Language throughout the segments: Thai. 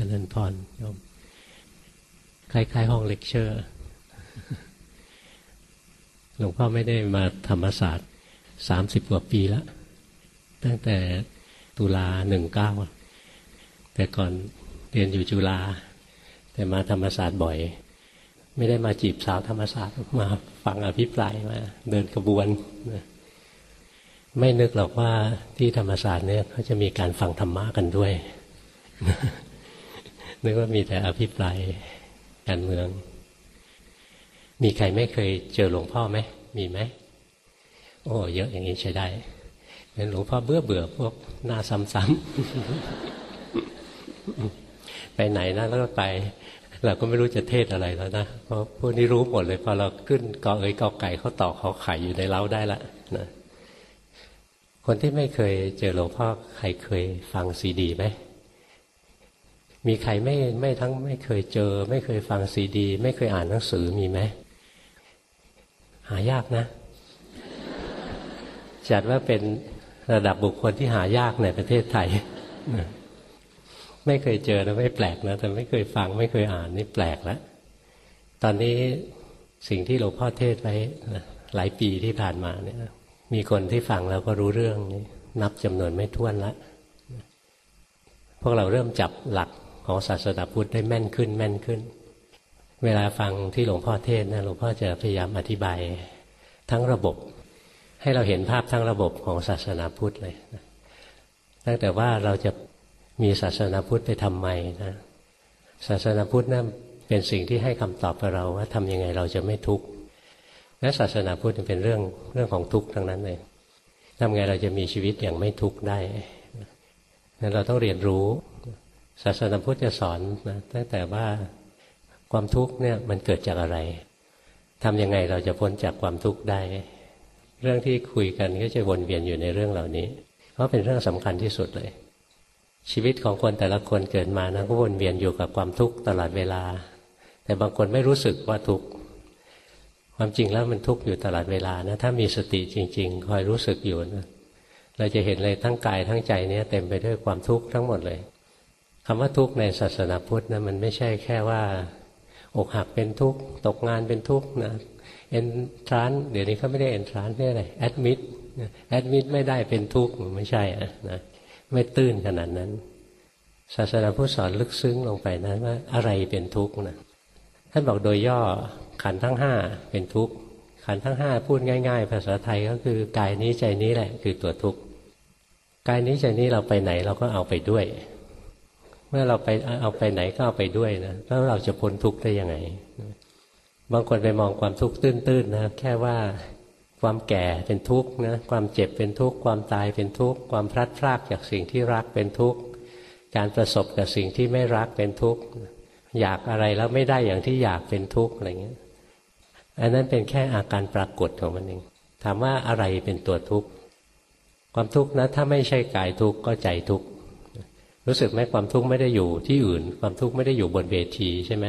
จริญพรโยมคล้ายๆห้องเลคเชอร์ หลวงพ่อไม่ได้มาธรรมศาสตร์สามสิบกว่าปีแล้ว ตั้งแต่ตุลาหนึ่งเก้าแต่ก่อนเรียนอยู่จุฬาแต่มาธรรมศาสตร์บ่อย ไม่ได้มาจีบสาวธรรมศาสตร์มาฟังอภิปรายมา เดินกระบวนไม่นึกหรอกว่าที่ธรรมศาสตร์เนี่ยเขาจะมีการฟังธรรมะกันด้วย นึกว่ามีแต่อภิปรายการเมือง มีใครไม่เคยเจอหลวงพ่อไหม มีไหม โอ้ เยอะอย่างนี้ใช้ได้เป็นหลวงพ่อเบื่อเบื่อพวกหน้าซ้ำๆไปไหนนะแล้วก็ไป เราก็ไม่รู้จะเทศอะไรแล้วนะ เพราะพวกนี้รู้หมดเลยพอเราขึ้นกอเอ๋ยกอไก่เขาต่อเขาไข่อยู่ในเล้าได้ละนะคนที่ไม่เคยเจอหลวงพ่อใครเคยฟังซีดีไหม มีใครไม่ไม่ทั้งไม่เคยเจอ ไม่เคยฟังซีดี ไม่เคยอ่านหนังสือมีไหมหายากนะ จัดว่าเป็นระดับบุคคลที่หายากในประเทศไทย ไม่เคยเจอนะไม่แปลกนะแต่ไม่เคยฟังไม่เคยอ่านนี่แปลกแล้วตอนนี้สิ่งที่หลวงพ่อเทศไว้หลายปีที่ผ่านมาเนี่ย มีคนที่ฟังแล้วก็รู้เรื่องนี้นับจำนวนไม่ท้วนแล้วพวกเราเริ่มจับหลัก ของศาสนาพุทธได้แม่นขึ้นแม่นขึ้น เวลาฟังที่หลวงพ่อเทศนะหลวงพ่อจะพยายามอธิบายทั้งระบบ ให้เราเห็นภาพทั้งระบบของศาสนาพุทธเลยนะตั้งแต่ว่าเราจะมีศาสนาพุทธไปทำไมนะศาสนาพุทธนะั้นเป็นสิ่งที่ให้คำตอบกับเราว่าทำยังไงเราจะไม่ทุกข์และศาสนาพุทธเป็นเรื่องเรื่องของทุกข์ทั้งนั้นเลยทำไงเราจะมีชีวิตอย่างไม่ทุกข์ได้นั้นเราต้องเรียนรู้ ศาสนาพุทธจะสอนนะตั้งแต่ว่าความทุกข์เนี่ยมันเกิดจากอะไรทำยังไงเราจะพ้นจากความทุกข์ได้ เรื่องที่คุยกันก็จะวนเวียนอยู่ในเรื่องเหล่านี้ เพราะเป็นเรื่องสำคัญที่สุดเลย ชีวิตของคนแต่ละคนเกิดมานะก็วนเวียนอยู่กับความทุกข์ตลอดเวลา แต่บางคนไม่รู้สึกว่าทุกข์ความจริงแล้วมันทุกข์อยู่ตลอดเวลานะถ้ามีสติจริง ๆ คอยรู้สึกอยู่นะเราจะเห็นเลยทั้งกายทั้งใจเนี้ยเต็มไปด้วยความทุกข์ทั้งหมดเลย คำว่าทุกข์ในศาสนาพุทธนะมันไม่ใช่แค่ว่า อกหักเป็นทุกข์ตกงานเป็นทุกข์นะเอนทรานเดี๋ยวนี้เขาไม่ได้เอนทรานเรียกอะไรแอดมิดแอดมิดไม่ได้เป็นทุกข์ไม่ใช่นะไม่ตื้นขนาดนั้น ศาสนาพุทธสอนลึกซึ้งลงไปนะว่าอะไรเป็นทุกข์นะท่านบอกโดยย่อขันทั้งห้าเป็นทุกข์ขันทั้งห้าพูดง่าย ๆ ภาษาไทยก็คือกายนี้ใจนี้แหละ คือตัวทุกข์กายนี้ใจนี้เราไปไหนเราก็เอาไปด้วย เมื่อเราไปเอาไปไหนก็เอาไปด้วยนะแล้วเราจะพ้นทุกข์ได้ยังไงบางคนไปมองความทุกข์ตื้นๆนะแค่ว่าความแก่เป็นทุกข์นะความเจ็บเป็นทุกข์ความตายเป็นทุกข์ความพลัดพรากจากสิ่งที่รักเป็นทุกข์การประสบกับสิ่งที่ไม่รักเป็นทุกข์อยากอะไรแล้วไม่ได้อย่างที่อยากเป็นทุกข์อะไรเงี้ยอันนั้นเป็นแค่อาการปรากฏของมันเองถามว่าอะไรเป็นตัวทุกข์ความทุกข์นะถ้าไม่ใช่กายทุกข์ก็ใจทุกข์ รู้สึกไหมความทุกข์ไม่ได้อยู่ที่อื่น ความทุกข์ไม่ได้อยู่บนเวทีใช่ไหม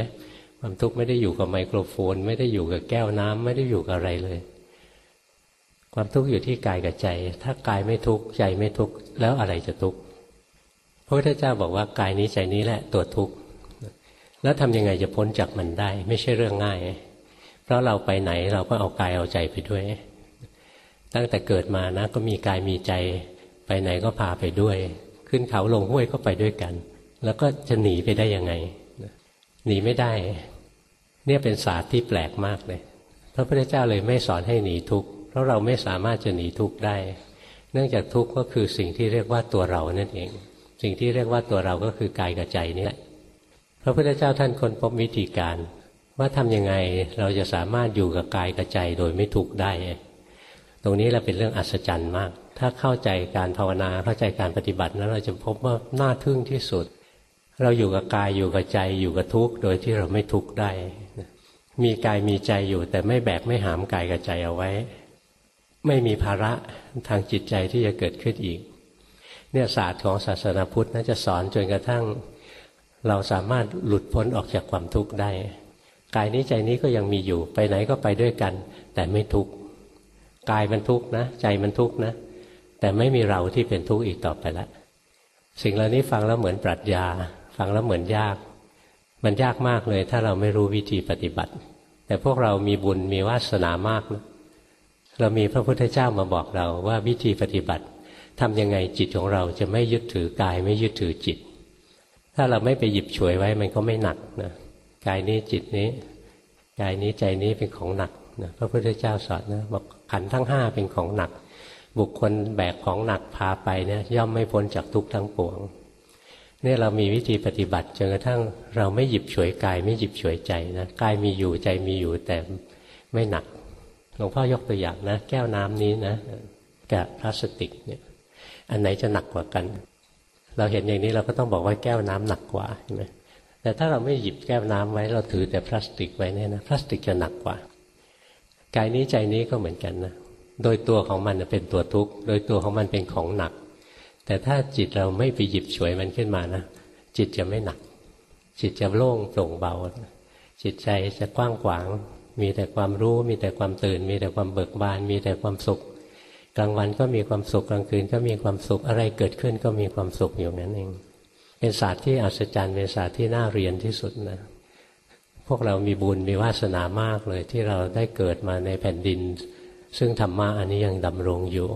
ความทุกข์ไม่ได้อยู่กับไมโครโฟน ไม่ได้อยู่กับแก้วน้ำไม่ได้อยู่กับอะไรเลย ความทุกข์อยู่ที่กายกับใจ ถ้ากายไม่ทุกข์ใจไม่ทุกข์แล้วอะไรจะทุกข์พระพุทธเจ้าบอกว่ากายนี้ใจนี้แหละตัวทุกข์แล้วทำยังไงจะพ้นจากมันได้ ไม่ใช่เรื่องง่าย เพราะเราไปไหนเราก็เอากายเอาใจไปด้วย ตั้งแต่เกิดมานะ ก็มีกายมีใจ ไปไหนก็พาไปด้วย ขึ้นเขาลงห้วยก็ไปด้วยกัน แล้วก็จะหนีไปได้ยังไงหนีไม่ได้ เนี่ยเป็นศาสตร์ที่แปลกมากเลยพระพุทธเจ้าเลยไม่สอนให้หนีทุกข์เพราะเราไม่สามารถจะหนีทุกข์ได้ เนื่องจากทุกข์ก็คือสิ่งที่เรียกว่าตัวเรานั่นเอง สิ่งที่เรียกว่าตัวเราก็คือกายกับใจนี่แหละพระพุทธเจ้าท่านค้นพบวิธีการ ว่าทำยังไงเราจะสามารถอยู่กับกายกับใจโดยไม่ทุกข์ได้ ตรงนี้แหละเป็นเรื่องอัศจรรย์มาก ถ้าเข้าใจการภาวนาเข้าใจการปฏิบัตินั้นเราจะพบว่าน่าทึ่งที่สุด เราอยู่กับกายอยู่กับใจอยู่กับทุกข์โดยที่เราไม่ทุกข์ได้ มีกายมีใจอยู่แต่ไม่แบกไม่หามกายกับใจเอาไว้ ไม่มีภาระทางจิตใจที่จะเกิดขึ้นอีก เนี่ยศาสตร์ของศาสนาพุทธน่าจะสอนจนกระทั่ง เราสามารถหลุดพ้นออกจากความทุกข์ได้ กายนี้ใจนี้ก็ยังมีอยู่ไปไหนก็ไปด้วยกัน แต่ไม่ทุกข์กายมันทุกข์นะ ใจมันทุกข์นะ แต่ไม่มีเราที่เป็นทุกข์อีกต่อไปแล้วสิ่งเหล่านี้ฟังแล้วเหมือนปรัชญา ฟังแล้วเหมือนยาก มันยากมากเลย ถ้าเราไม่รู้วิธีปฏิบัติ แต่พวกเรามีบุญมีวาสนามากนะเรามีพระพุทธเจ้ามาบอกเราว่าวิธีปฏิบัติทำยังไงจิตของเราจะไม่ยึดถือกายไม่ยึดถือจิต ถ้าเราไม่ไปหยิบฉวยไว้มันก็ไม่หนักนะกายนี้จิตนี้กายนี้ใจนี้เป็นของหนักนะพระพุทธเจ้าสอนนะบอกขันทั้งห้าเป็นของหนัก บุคคลแบกของหนักพาไปเนี่ยย่อมไม่พ้นจากทุกข์ทั้งปวงเนี่ยเรามีวิธีปฏิบัติจนกระทั่งเราไม่หยิบฉวยกาย ไม่หยิบฉวยใจนะกายมีอยู่ใจมีอยู่แต่ไม่หนักหลวงพ่อยกตัวอย่างนะ แก้วน้ำนี้นะกับพลาสติกเนี่ย อันไหนจะหนักกว่ากัน เราเห็นอย่างนี้เราก็ต้องบอกว่าแก้วน้ำหนักกว่าใช่ไหมแต่ถ้าเราไม่หยิบแก้วน้ำไว้เราถือแต่พลาสติกไว้เนี่ยนะพลาสติกจะหนักกว่ากายนี้ใจนี้ก็เหมือนกันนะ โดยตัวของมันเป็นตัวทุกข์ โดยตัวของมันเป็นของหนัก แต่ถ้าจิตเราไม่ไปหยิบฉวยมันขึ้นมานะ จิตจะไม่หนัก จิตจะโล่งโปร่งเบา จิตใจจะกว้างขวาง มีแต่ความรู้ มีแต่ความตื่น มีแต่ความเบิกบาน มีแต่ความสุข กลางวันก็มีความสุข กลางคืนก็มีความสุข อะไรเกิดขึ้นก็มีความสุขอยู่นั่นเอง เป็นศาสตร์ที่อัศจรรย์ เป็นศาสตร์ที่น่าเรียนที่สุดนะพวกเรามีบุญมีวาสนามากเลยที่เราได้เกิดมาในแผ่นดิน ซึ่งธรรมะอันนี้ยังดำรงอยู่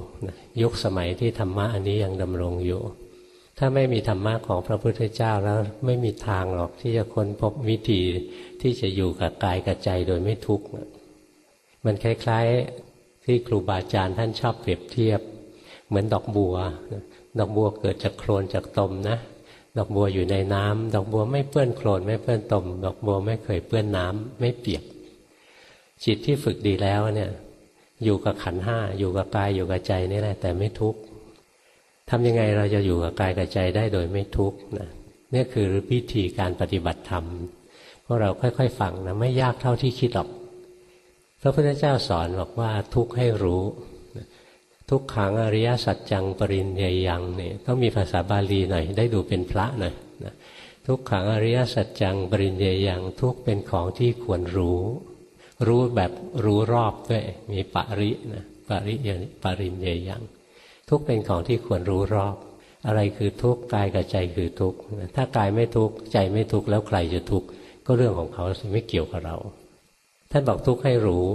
ยุคสมัยที่ธรรมะอันนี้ยังดำรงอยู่ ถ้าไม่มีธรรมะของพระพุทธเจ้าแล้วไม่มีทางหรอกที่จะค้นพบวิธีที่จะอยู่กับกายกับใจโดยไม่ทุกข์มันคล้ายๆที่ครูบาอาจารย์ท่านชอบเปรียบเทียบ เหมือนดอกบัว ดอกบัวเกิดจากโคลนจากตมนะ ดอกบัวอยู่ในน้ำดอกบัวไม่เปื้อนโคลนไม่เปื้อนตม ดอกบัวไม่เคยเปื้อนน้ำไม่เปียกจิตที่ฝึกดีแล้วเนี่ย อยู่กับขันห้าอยู่กับกายอยู่กับใจนี่แหละ แต่ไม่ทุกข์ทำยังไงเราจะอยู่กับกายกับใจได้โดยไม่ทุกข์นะนี่คือวิธีการปฏิบัติธรรมพวกเราค่อยๆฟังนะไม่ยากเท่าที่คิดหรอกพระพุทธเจ้าสอนบอกว่าทุกข์ให้รู้ทุกขังอริยสัจจังปรินยยังเนี่ยต้องมีภาษาบาลีหน่อย ได้ดูเป็นพระหน่อยนะทุกขังอริยสัจจังปรินยยังทุกเป็นของที่ควรรู้ รู้แบบรู้รอบด้วย มีปรินะปริยปรินยยัง ทุกเป็นของที่ควรรู้รอบ อะไรคือทุกกายกับใจคือทุกถ้ากายไม่ทุกใจไม่ทุกแล้วใครจะทุกก็เรื่องของเขาไม่เกี่ยวกับเรา ท่านบอกทุกให้รู้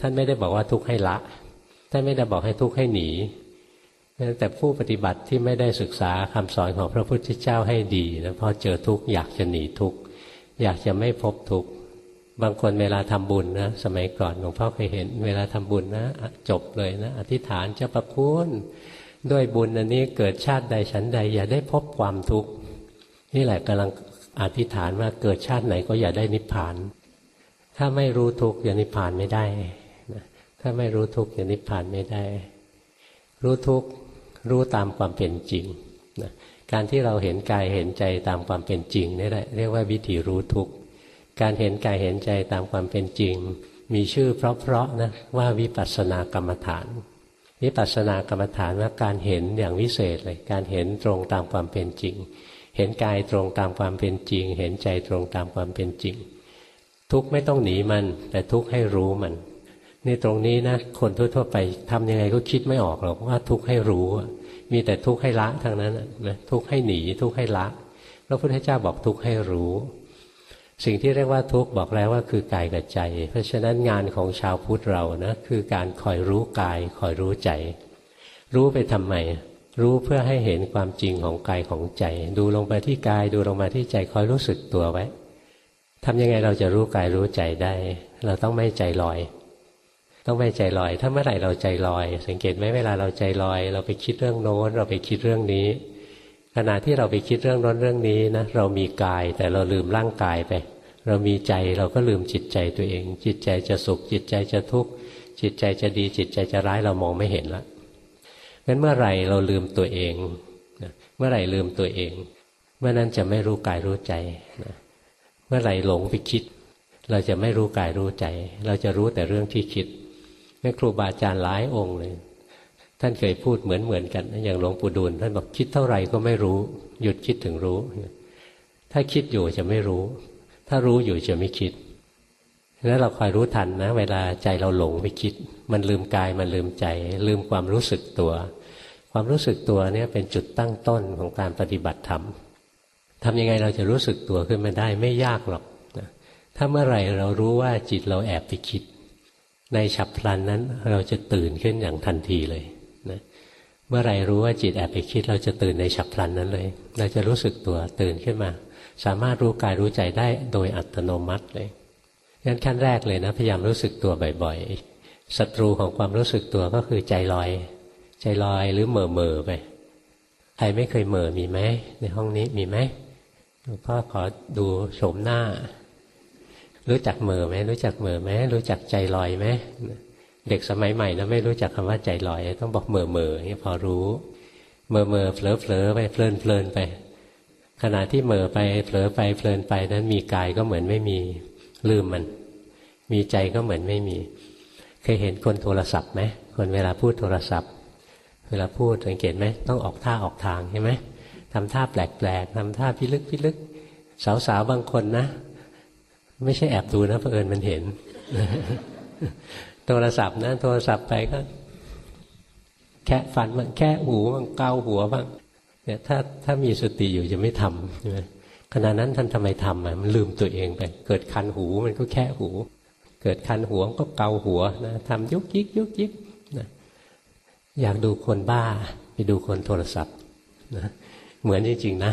ท่านไม่ได้บอกว่าทุกให้ละ ท่านไม่ได้บอกให้ทุกข์ให้หนีแต่ผู้ปฏิบัติที่ไม่ได้ศึกษาคำสอนของพระพุทธเจ้าให้ดีนะพอเจอทุกข์อยากจะหนีทุกข์อยากจะไม่พบทุกข์ บางคนเวลาทำบุญนะสมัยก่อนหลวงพ่อเคยเห็น เวลาทำบุญนะจบเลยนะ อธิษฐานเจ้าประคุณด้วยบุญอันนี้เกิดชาติใดฉันใด อย่าได้พบความทุกข์นี่แหละกำลังอธิษฐานว่าเกิดชาติไหนก็อย่าได้นิพพาน ถ้าไม่รู้ทุกข์อย่านิพพานไม่ได้ถ้าไม่รู้ทุกข์จะนิพพานไม่ได้ รู้ทุกข์รู้ตามความเป็นจริงนะการที่เราเห็นกายเห็นใจตามความเป็นจริงนี่แหละเรียกว่าวิธีรู้ทุกข์ การเห็นกายเห็นใจตามความเป็นจริง มีชื่อเพราะๆนะว่าวิปัสสนากรรมฐาน วิปัสสนากรรมฐานว่าการเห็นอย่างวิเศษเลยการเห็นตรงตามความเป็นจริง เห็นกายตรงตามความเป็นจริง เห็นใจตรงตามความเป็นจริง ทุกไม่ต้องหนีมัน แต่ทุกให้รู้มันนี่ตรงนี้นะคนทั่วๆไปทำยังไงก็คิดไม่ออกหรอกว่าทุกให้รู้มีแต่ทุกให้ละทั้งนั้นนะทุกให้หนีทุกให้ละพระพุทธเจ้าบอกทุกให้รู้ สิ่งที่เรียกว่าทุกข์บอกแล้วว่าคือกายกับใจ เพราะฉะนั้นงานของชาวพุทธเรานะคือการคอยรู้กายคอยรู้ใจ รู้ไปทำไม รู้เพื่อให้เห็นความจริงของกายของใจ ดูลงไปที่กายดูลงมาที่ใจคอยรู้สึกตัวไว้ทำยังไงเราจะรู้กายรู้ใจได้ เราต้องไม่ใจลอย ต้องไม่ใจลอย ถ้าเมื่อไหร่เราใจลอย สังเกตไหมเวลาเราใจลอย เราไปคิดเรื่องโน้นเราไปคิดเรื่องนี้ ขณะที่เราไปคิดเรื่องโน้นเรื่องนี้นะเรามีกายแต่เราลืมร่างกายไป เรามีใจเราก็ลืมจิตใจตัวเอง จิตใจจะสุข จิตใจจะทุกข์จิตใจจะดีจิตใจจะร้ายเรามองไม่เห็นละงั้นเมื่อไหร่เราลืมตัวเองเมื่อไหร่ลืมตัวเอง เมื่อนั้นจะไม่รู้กายรู้ใจนะเมื่อไหร่หลงไปคิด เราจะไม่รู้กายรู้ใจ เราจะรู้แต่เรื่องที่คิดแม่ครูบาอาจารย์หลายองค์เลย ท่านเคยพูดเหมือนเหมือนกัน อย่างหลวงปู่ดูลท่านบอกคิดเท่าไหร่ก็ไม่รู้ หยุดคิดถึงรู้ ถ้าคิดอยู่จะไม่รู้ ถ้ารู้อยู่จะไม่คิดนั้นเราคอยรู้ทันนะ เวลาใจเราหลงไปคิด มันลืมกายมันลืมใจ ลืมความรู้สึกตัว ความรู้สึกตัวเนี่ยเป็นจุดตั้งต้นของการปฏิบัติธรรมทำยังไงเราจะรู้สึกตัวขึ้นมาได้ไม่ยากหรอกถ้าเมื่อไหร่เรารู้ว่าจิตเราแอบไปคิด ในฉับพลันนั้นเราจะตื่นขึ้นอย่างทันทีเลย นะเมื่อไรรู้ว่าจิตแอบไปคิดเราจะตื่นในฉับพลันนั้นเลย เราจะรู้สึกตัวตื่นขึ้นมา สามารถรู้กายรู้ใจได้โดยอัตโนมัติเลยงั้นขั้นแรกเลยนะ พยายามรู้สึกตัวบ่อยๆศัตรูของความรู้สึกตัวก็คือใจลอย ใจลอยหรือเหม่อเม่อไปใครไม่เคยเหม่อมีไหมในห้องนี้มีไหมหลวงพ่อขอดูโฉมหน้า รู้จักเหม่อไหมรู้จักเหม่อไหมรู้จักใจลอยไหม เด็กสมัยใหม่นะไม่รู้จักคำว่าใจลอย ต้องบอกเหม่อเมื่อนี่พอรู้ เมื่อเมื่อเผลอเผลอไปเพลินเพลินไป ขณะที่เหม่อไปเผลอไปเพลินไปนั้นมีกายก็เหมือนไม่มีลืมมัน มีใจก็เหมือนไม่มี เคยเห็นคนโทรศัพท์ไหมคนเวลาพูดโทรศัพท์ เวลาพูดสังเกตไหมต้องออกท่าออกทางใช่ไหมทำท่าแปลกๆทำท่าพิลึกพิลึกสาวๆบางคนนะ ไม่ใช่แอบดูนะเผอิญมันเห็น โทรศัพท์นะ โทรศัพท์ไปก็แค่ฟันบ้างแค่หูบ้างเกาหัวบ้างเนี่ยถ้าถ้ามีสติอยู่จะไม่ทำใช่ไหมขณะนั้นท่านทำไมทำอะมันลืมตัวเองไป เกิดคันหูมันก็แค่หู เกิดคันหัวก็เกาหัวนะทำยุกยิกยุกยิกนะอยากดูคนบ้าไปดูคนโทรศัพท์นะเหมือนจริงๆนะ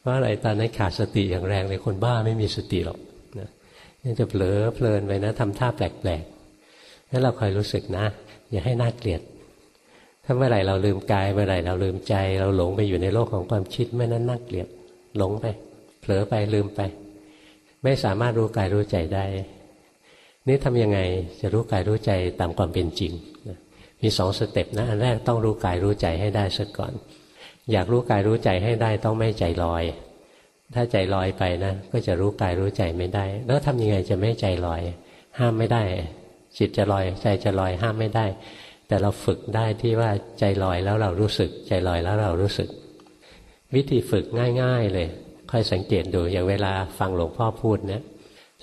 เพราะอะไรตอนนั้นขาดสติอย่างแรงเลยคนบ้าไม่มีสติหรอกนะนี่จะเผลอเพลินไปนะทำท่าแปลกๆ นั้นเราคอยรู้สึกนะ อย่าให้น่าเกลียด ถ้าเมื่อไหร่เราลืมกายเมื่อไหร่เราลืมใจ เราหลงไปอยู่ในโลกของความคิดเมื่อนั้นน่าเกลียดหลงไป เผลอไปลืมไป ไม่สามารถรู้กายรู้ใจได้ นี่ทำยังไงจะรู้กายรู้ใจตามความเป็นจริงมีสองสเต็ปนะอันแรกต้องรู้กายรู้ใจให้ได้ซะก่อน อยากรู้กายรู้ใจให้ได้ต้องไม่ใจลอยถ้าใจลอยไปนะ ก็จะรู้กายรู้ใจไม่ได้ แล้วทำยังไงจะไม่ใจลอย ห้ามไม่ได้ จิตจะลอย ใจจะลอยห้ามไม่ได้ แต่เราฝึกได้ที่ว่าใจลอยแล้วเรารู้สึก ใจลอยแล้วเรารู้สึก วิธีฝึกง่าย ๆ เลยค่อยสังเกตดูอย่างเวลาฟังหลวงพ่อพูดเนี่ย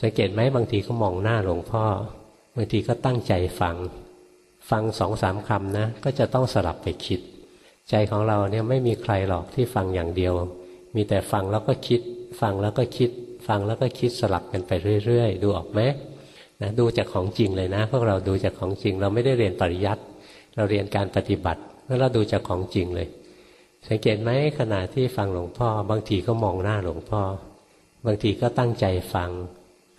สังเกตไหมบางทีก็มองหน้าหลวงพ่อบางทีก็ตั้งใจฟัง ฟังสองสามคำนะ ก็จะต้องสลับไปคิด ใจของเราเนี่ยไม่มีใครหรอกที่ฟังอย่างเดียว มีแต่ฟังแล้วก็คิด ฟังแล้วก็คิด ฟังแล้วก็คิดสลับกันไปเรื่อยๆ ดูออกไหม นะดูจากของจริงเลยนะ พวกเราดูจากของจริง เราไม่ได้เรียนปริยัติเราเรียนการปฏิบัติ แล้วเราดูจากของจริงเลย สังเกตไหมขณะที่ฟังหลวงพ่อ บางทีก็มองหน้าหลวงพ่อ บางทีก็ตั้งใจฟัง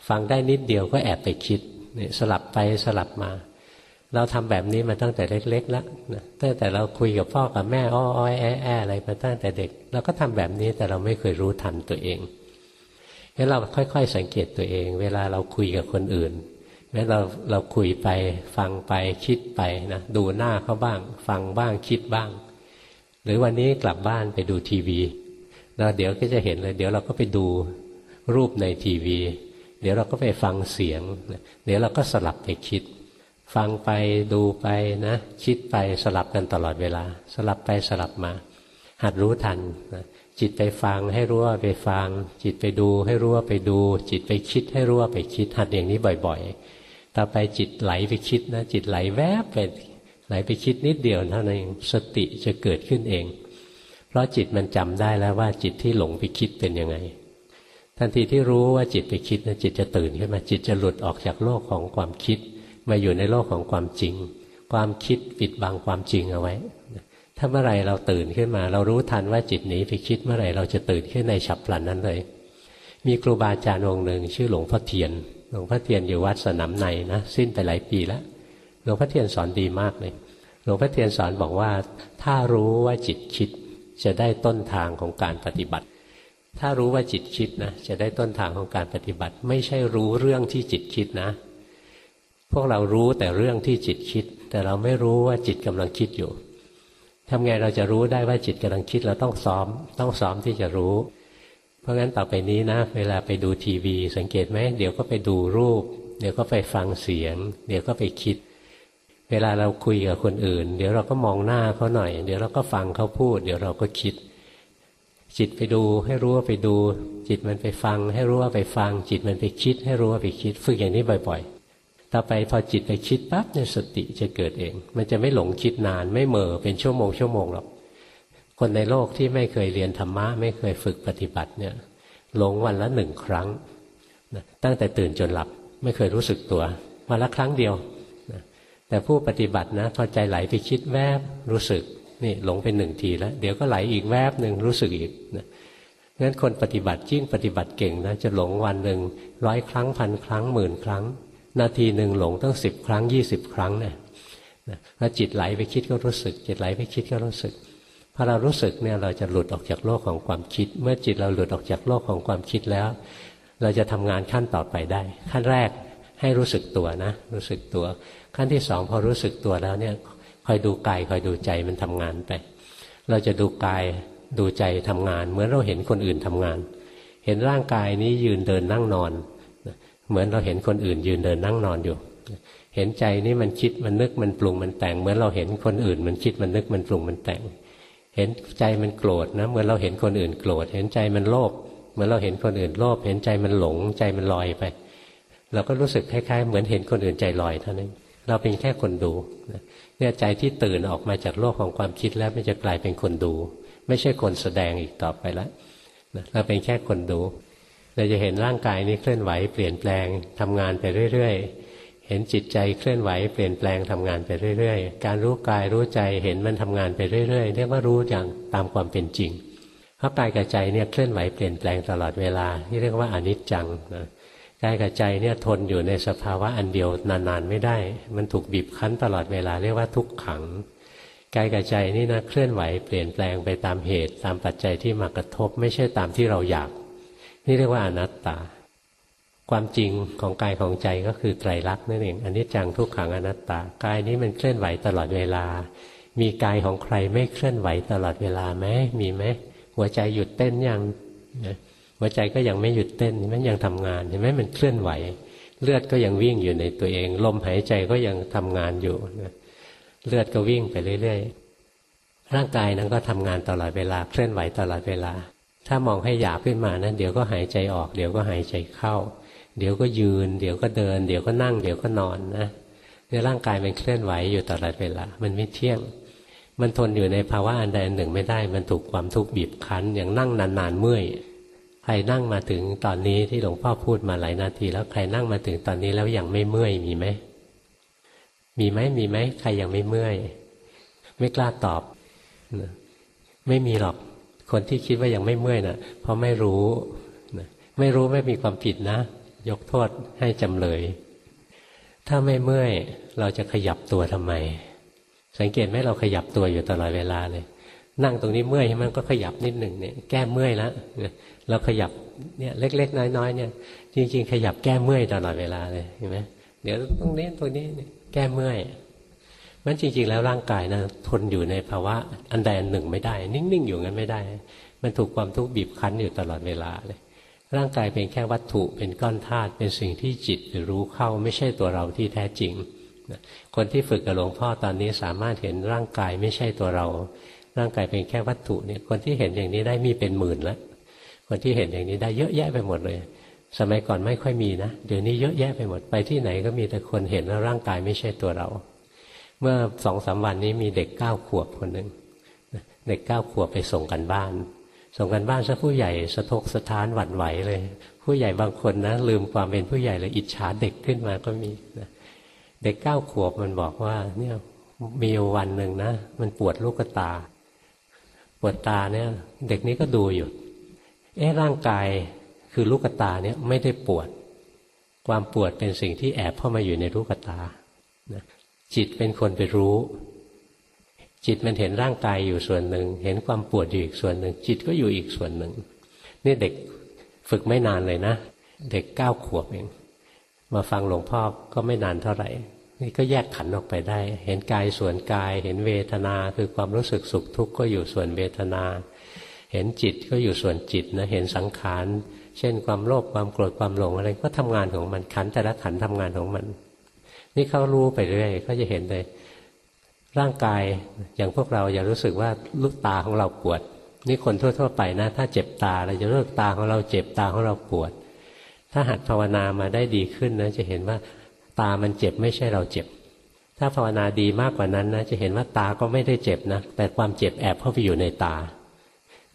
ฟังได้นิดเดียวก็แอบไปคิดเนี่ยสลับไปสลับมา เราทำแบบนี้มาตั้งแต่เล็ก ๆ แล้วนะตั้งแต่เราคุยกับพ่อกับแม่อ้อยแอ้อะไรมาตั้งแต่เด็ก เราก็ทำแบบนี้แต่เราไม่เคยรู้ทันตัวเอง งั้นเราค่อย ๆ สังเกตตัวเอง เวลาเราคุยกับคนอื่นแม้เราเราคุยไปฟังไปคิดไปนะดูหน้าเขาบ้าง ฟังบ้างคิดบ้าง หรือวันนี้กลับบ้านไปดูทีวีแล้วเดี๋ยวก็จะเห็นเลย เดี๋ยวเราก็ไปดูรูปในทีวี เดี๋ยวเราก็ไปฟังเสียง เดี๋ยวเราก็สลับไปคิด ฟังไปดูไปนะ คิดไปสลับกันตลอดเวลา สลับไปสลับมา หัดรู้ทันนะ จิตไปฟังให้รู้ว่าไปฟัง จิตไปดูให้รู้ว่าไปดู จิตไปคิดให้รู้ว่าไปคิดหัดอย่างนี้บ่อย ๆ ต่อไปจิตไหลไปคิดนะ จิตไหลแวบไปไหลไปคิดนิดเดียวเท่านั้นเองสติจะเกิดขึ้นเอง เพราะจิตมันจำได้แล้วว่าจิตที่หลงไปคิดเป็นยังไง ทันทีที่รู้ว่าจิตไปคิดนะจิตจะตื่นขึ้นมาจิตจะหลุดออกจากโลกของความคิด มาอยู่ในโลกของความจริง ความคิดปิดบังความจริงเอาไว้ ถ้าเมื่อไรเราตื่นขึ้นมา เรารู้ทันว่าจิตหนีไปคิดเมื่อไรเราจะตื่นขึ้นในฉับพลันนั้นเลย มีครูบาอาจารย์องค์หนึ่งชื่อหลวงพ่อเทียน หลวงพ่อเทียนอยู่วัดสนามในนะสิ้นไปหลายปีแล้ว หลวงพ่อเทียนสอนดีมากเลย หลวงพ่อเทียนสอนบอกว่า ถ้ารู้ว่าจิตคิดจะได้ต้นทางของการปฏิบัติ ถ้ารู้ว่าจิตคิดนะจะได้ต้นทางของการปฏิบัติ ไม่ใช่รู้เรื่องที่จิตคิดนะ พวกเรารู้แต่เรื่องที่จิตคิด แต่เราไม่รู้ว่าจิตกำลังคิดอยู่ ทำไงเราจะรู้ได้ว่าจิตกำลังคิดเราต้องซ้อม ต้องซ้อมที่จะรู้ เพราะงั้นต่อไปนี้นะ เวลาไปดูทีวี สังเกตไหมเดี๋ยวก็ไปดูรูป เดี๋ยวก็ไปฟังเสียง เดี๋ยวก็ไปคิด เวลาเราคุยกับคนอื่น เดี๋ยวเราก็มองหน้าเขาหน่อย เดี๋ยวเราก็ฟังเขาพูด เดี๋ยวเราก็คิด จิตไปดูให้รู้ว่าไปดู จิตมันไปฟัง ให้รู้ว่าไปฟัง จิตมันไปคิด ให้รู้ว่าไปคิด ฝึกอย่างนี้บ่อย ๆ ต่อไปพอจิตไปคิดปั๊บเนี่ยสติจะเกิดเอง มันจะไม่หลงคิดนาน ไม่เมอเป็นชั่วโมงชั่วโมงหรอกคนในโลกที่ไม่เคยเรียนธรรมะ ไม่เคยฝึกปฏิบัติเนี่ยหลงวันละหนึ่งครั้งนะตั้งแต่ตื่นจนหลับไม่เคยรู้สึกตัววันละครั้งเดียวนะแต่ผู้ปฏิบัตินะพอใจไหลไปคิดแวบรู้สึกนี่หลงไปหนึ่งทีแล้ว เดี๋ยวก็ไหลอีกแวบหนึ่งรู้สึกอีกนะงั้นคนปฏิบัติยิ่งปฏิบัติเก่งนะจะหลงวันหนึ่งร้อยครั้งพันครั้งหมื่นครั้ง นาทีหนึ่งหลงตั้งสิบครั้งยี่สิบครั้งเนี่ยแล้วจิตไหลไปคิดก็รู้สึก จิตไหลไปคิดก็รู้สึกพอเรารู้สึกเนี่ยเราจะหลุดออกจากโลกของความคิด เมื่อจิตเราหลุดออกจากโลกของความคิดแล้ว เราจะทำงานขั้นต่อไปได้ ขั้นแรกให้รู้สึกตัวนะ รู้สึกตัว ขั้นที่สองพอรู้สึกตัวแล้วเนี่ยคอยดูกายคอยดูใจมันทำงานไป เราจะดูกายดูใจทำงาน เหมือนเราเห็นคนอื่นทำงาน เห็นร่างกายนี้ยืนเดินนั่งนอน เหมือนเราเห็นคนอื่นยืนเดินนั่งนอนอยู่ เห็นใจนี้มันคิดมันนึกมันปรุงมันแต่ง เหมือนเราเห็นคนอื่น มันคิดมันนึกมันปรุงมันแต่ง เห็นใจมันโกรธนะ เหมือนเราเห็นคนอื่นโกรธ เห็นใจมันโลภ เหมือนเราเห็นคนอื่นโลภ เห็นใจมันหลง ใจมันลอยไป เราก็รู้สึกคล้ายๆ เหมือนเห็นคนอื่นใจลอยเท่านั้น เราเป็นแค่คนดูเนี่ยใจที่ตื่นออกมาจากโลกของความคิดแล้วมันจะกลายเป็นคนดู ไม่ใช่คนแสดงอีกต่อไปแล้วเราเป็นแค่คนดู เราจะเห็นร่างกายนี้เคลื่อนไหวเปลี่ยนแปลงทำงานไปเรื่อยๆ เห็นจิตใจเคลื่อนไหวเปลี่ยนแปลงทำงานไปเรื่อยๆ การรู้กายรู้ใจเห็นมันทำงานไปเรื่อยๆ เรียกว่ารู้อย่างตามความเป็นจริงเพราะกายกับใจเนี่ยเคลื่อนไหวเปลี่ยนแปลงตลอดเวลาที่เรียกว่าอนิจจังนะกายกับใจเนี่ยทนอยู่ในสภาวะอันเดียวนานๆไม่ได้ มันถูกบีบคั้นตลอดเวลาเรียกว่าทุกขังกายกับใจนี่นะเคลื่อนไหวเปลี่ยนแปลงไปตามเหตุตามปัจจัยที่มากระทบ ไม่ใช่ตามที่เราอยาก นี่เรียกว่าอนัตตา ความจริงของกายของใจก็คือไตรลักษณ์นั่นเองอันนี้จังทุกขังอนัตตากายนี้มันเคลื่อนไหวตลอดเวลา มีกายของใครไม่เคลื่อนไหวตลอดเวลาไหมมีไหมหัวใจหยุดเต้นยังหัวใจก็ยังไม่หยุดเต้นมันยังทำงานเห็นไหมมันเคลื่อนไหว เลือดก็ยังวิ่งอยู่ในตัวเอง ลมหายใจก็ยังทำงานอยู่เลือดก็วิ่งไปเรื่อยๆร่างกายนั้นก็ทำงานตลอดเวลาเคลื่อนไหวตลอดเวลา ถ้ามองให้หยาบขึ้นมานั้นเดี๋ยวก็หายใจออก เดี๋ยวก็หายใจเข้า เดี๋ยวก็ยืน เดี๋ยวก็เดิน เดี๋ยวก็นั่ง เดี๋ยวก็นอนนะเนี่ยร่างกายมันเคลื่อนไหวอยู่ตลอดเวลา มันไม่เที่ยง มันทนอยู่ในภาวะอันใดอันหนึ่งไม่ได้ มันถูกความทุกข์บีบคั้น อย่างนั่งนานๆเมื่อย ใครนั่งมาถึงตอนนี้ที่หลวงพ่อพูดมาหลายนาที แล้วใครนั่งมาถึงตอนนี้แล้วยังไม่เมื่อยมีไหม มีไหมมีไหมใครยังไม่เมื่อย ไม่กล้าตอบ ไม่มีหรอก คนที่คิดว่ายังไม่เมื่อยนะ่ะ เพราะไม่รู้ไม่รู้ไม่มีความผิดนะ ยกโทษให้จำเลย ถ้าไม่เมื่อยเราจะขยับตัวทำไม สังเกตไหมเราขยับตัวอยู่ตลอดเวลาเลย นั่งตรงนี้เมื่อยมันก็ขยับนิดหนึ่งเนี่ยแก้เมื่อยแล้วเราขยับเนี่ยเล็ก ๆ น้อย ๆ เนี่ย จริง ๆ ขยับแก้เมื่อยตลอดเวลาเลยเห็นไหมเดี๋ยวตรงนี้ตรงนี้แก้เมื่อย มันจริง ๆ แล้วร่างกายนะทนอยู่ในภาวะอันใดอันหนึ่งไม่ได้ นิ่ง ๆ อยู่งั้นไม่ได้ มันถูกความทุกข์บีบคั้นอยู่ตลอดเวลาเลยร่างกายเป็นแค่วัตถุเป็นก้อนธาตุเป็นสิ่งที่จิตรู้เข้าไม่ใช่ตัวเราที่แท้จริงคนที่ฝึกกับหลวงพ่อตอนนี้สามารถเห็นร่างกายไม่ใช่ตัวเรา ร่างกายเป็นแค่วัตถุเนี่ยคนที่เห็นอย่างนี้ได้มีเป็นหมื่นแล้วคนที่เห็นอย่างนี้ได้เยอะแยะไปหมดเลย สมัยก่อนไม่ค่อยมีนะ เดี๋ยวนี้เยอะแยะไปหมดไปที่ไหนก็มีแต่คนเห็นว่าร่างกายไม่ใช่ตัวเรา เมื่อสองสามวันนี้มีเด็กเก้าขวบคนหนึ่งเด็กเก้าขวบไปส่งกันบ้าน ส่งกันบ้านซะผู้ใหญ่สะทกสะท้านหวั่นไหวเลย ผู้ใหญ่บางคนนะลืมความเป็นผู้ใหญ่เลยอิจฉาเด็กขึ้นมาก็มีนะเด็กเก้าขวบมันบอกว่า เนี่ยมีวันหนึ่งนะ มันปวดลูกตา ปวดตาเนี่ย เด็กนี้ก็ดูอยู่ เอ๊ะร่างกายคือลูกตาเนี่ยไม่ได้ปวด ความปวดเป็นสิ่งที่แอบเข้ามาอยู่ในลูกตา จิตเป็นคนไปรู้ จิตมันเห็นร่างกายอยู่ส่วนหนึ่ง เห็นความปวดอยู่อีกส่วนหนึ่ง จิตก็อยู่อีกส่วนหนึ่ง นี่เด็กฝึกไม่นานเลยนะ เด็กเก้าขวบเอง มาฟังหลวงพ่อก็ไม่นานเท่าไหร่ นี่ก็แยกขันออกไปได้ เห็นกายส่วนกาย เห็นเวทนาคือความรู้สึกสุขทุกข์ก็อยู่ส่วนเวทนา เห็นจิตก็อยู่ส่วนจิตนะ เห็นสังขาร เช่นความโลภความโกรธความหลงอะไรก็ทำงานของมันขันแต่ละขันทำงานของมัน นี่เขารู้ไปเรื่อยเขาจะเห็นเลย ร่างกายอย่างพวกเราอย่ารู้สึกว่าลูกตาของเราปวด นี่คนทั่ว ๆ ไปนะ ถ้าเจ็บตาเราจะเลิกตาของเราเจ็บตาของเราปวด ถ้าหัดภาวนามาได้ดีขึ้นนะจะเห็นว่าตามันเจ็บไม่ใช่เราเจ็บ ถ้าภาวนาดีมากกว่านั้นนะจะเห็นว่าตาก็ไม่ได้เจ็บนะ แต่ความเจ็บแอบเข้าไปอยู่ในตา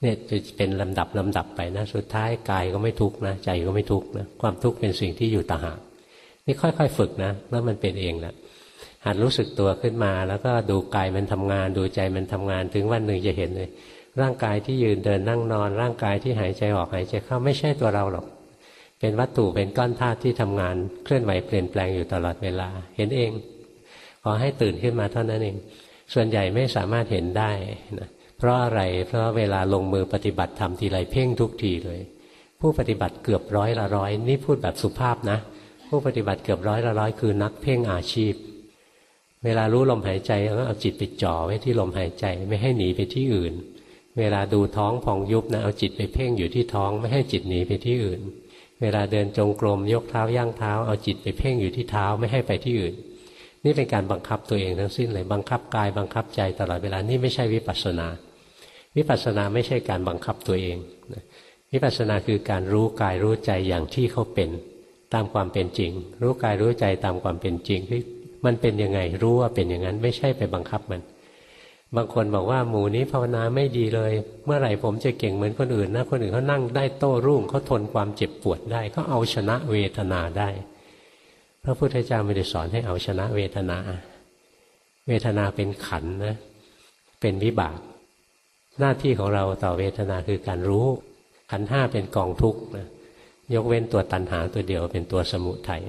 เนี่ยจะเป็นลำดับลำดับไปนะ สุดท้ายกายก็ไม่ทุกข์นะ ใจก็ไม่ทุกข์นะ ความทุกข์เป็นสิ่งที่อยู่ต่างหาก นี่ค่อยๆ ฝึกนะแล้วมันเป็นเองแหละหัดรู้สึกตัวขึ้นมา แล้วก็ดูกายมันทำงาน ดูใจมันทำงานถึงวันหนึ่งจะเห็นเลย ร่างกายที่ยืนเดินนั่งนอน ร่างกายที่หายใจออกหายใจเข้าไม่ใช่ตัวเราหรอก เป็นวัตถุเป็นก้อนธาตุที่ทำงานเคลื่อนไหวเปลี่ยนแปลงอยู่ตลอดเวลา เห็นเองขอให้ตื่นขึ้นมาเท่านั้นเอง ส่วนใหญ่ไม่สามารถเห็นได้นะเพราะอะไรเพราะเวลาลงมือปฏิบัติทำทีไรเพ่งทุกทีเลย ผู้ปฏิบัติเกือบร้อยละร้อยนี่พูดแบบสุภาพนะ ผู้ปฏิบัติเกือบร้อยละร้อยคือนักเพ่งอาชีพ เวลารู้ลมหายใจก็เอาจิตไปจ่อไว้ที่ลมหายใจไม่ให้หนีไปที่อื่น เวลาดูท้องพองยุบนะเอาจิตไปเพ่งอยู่ที่ท้องไม่ให้จิตหนีไปที่อื่น เวลาเดินจงกรมยกเท้าย่างเท้า เอาจิตไปเพ่งอยู่ที่เท้าไม่ให้ไปที่อื่น นี่เป็นการบังคับตัวเองทั้งสิ้นเลยบังคับกายบังคับใจตลอดเวลานี่ไม่ใช่วิปัสสนา วิปัสสนาไม่ใช่การบังคับตัวเองวิปัสสนาคือการรู้กายรู้ใจอย่างที่เขาเป็น ตามความเป็นจริง รู้กายรู้ใจตามความเป็นจริงที่มันเป็นยังไงรู้ว่าเป็นอย่างนั้นไม่ใช่ไปบังคับมัน บางคนบอกว่าหมู่นี้ภาวนาไม่ดีเลย เมื่อไหร่ผมจะเก่งเหมือนคนอื่นนะคนอื่นเขานั่งได้โต้รุ่งเขาทนความเจ็บปวดได้เขาเอาชนะเวทนาได้ พระพุทธเจ้าไม่ได้สอนให้เอาชนะเวทนา เวทนาเป็นขันนะ เป็นวิบาก หน้าที่ของเราต่อเวทนาคือการรู้ขันห้าเป็นกองทุกข์นะ ยกเว้นตัวตัณหาตัวเดียวเป็นตัวสมุทัย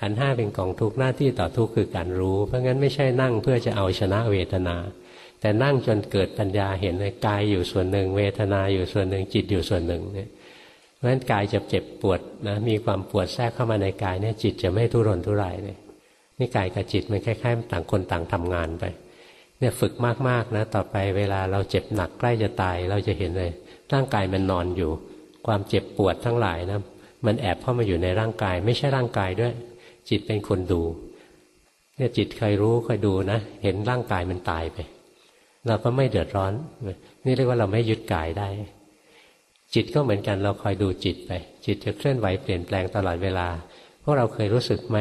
ขันห้าเป็นกองทุกหน้าที่ต่อทุกคือการรู้ เพราะงั้นไม่ใช่นั่งเพื่อจะเอาชนะเวทนา แต่นั่งจนเกิดปัญญาเห็นเลยกายอยู่ส่วนหนึ่ง เวทนาอยู่ส่วนหนึ่งจิตอยู่ส่วนหนึ่งเนี่ยเพราะฉะนั้นกายจะเจ็บปวดนะมีความปวดแทรกเข้ามาในกายเนี่ยจิตจะไม่ทุรนทุรายเลยนี่กายกับจิตมันคล้ายๆต่างคนต่างทำงานไปเนี่ยฝึกมากๆนะ ต่อไปเวลาเราเจ็บหนักใกล้จะตายเราจะเห็นเลยร่างกายมันนอนอยู่ ความเจ็บปวดทั้งหลายนะมันแอบเข้ามาอยู่ในร่างกาย ไม่ใช่ร่างกายด้วย จิตเป็นคนดูเนี่ยจิตใครรู้ใครดูนะ เห็นร่างกายมันตายไป เราก็ไม่เดือดร้อน นี่เรียกว่าเราไม่ยึดกายได้ จิตก็เหมือนกันเราคอยดูจิตไป จิตจะเคลื่อนไหวเปลี่ยนแปลงตลอดเวลาพวกเราเคยรู้สึกไหม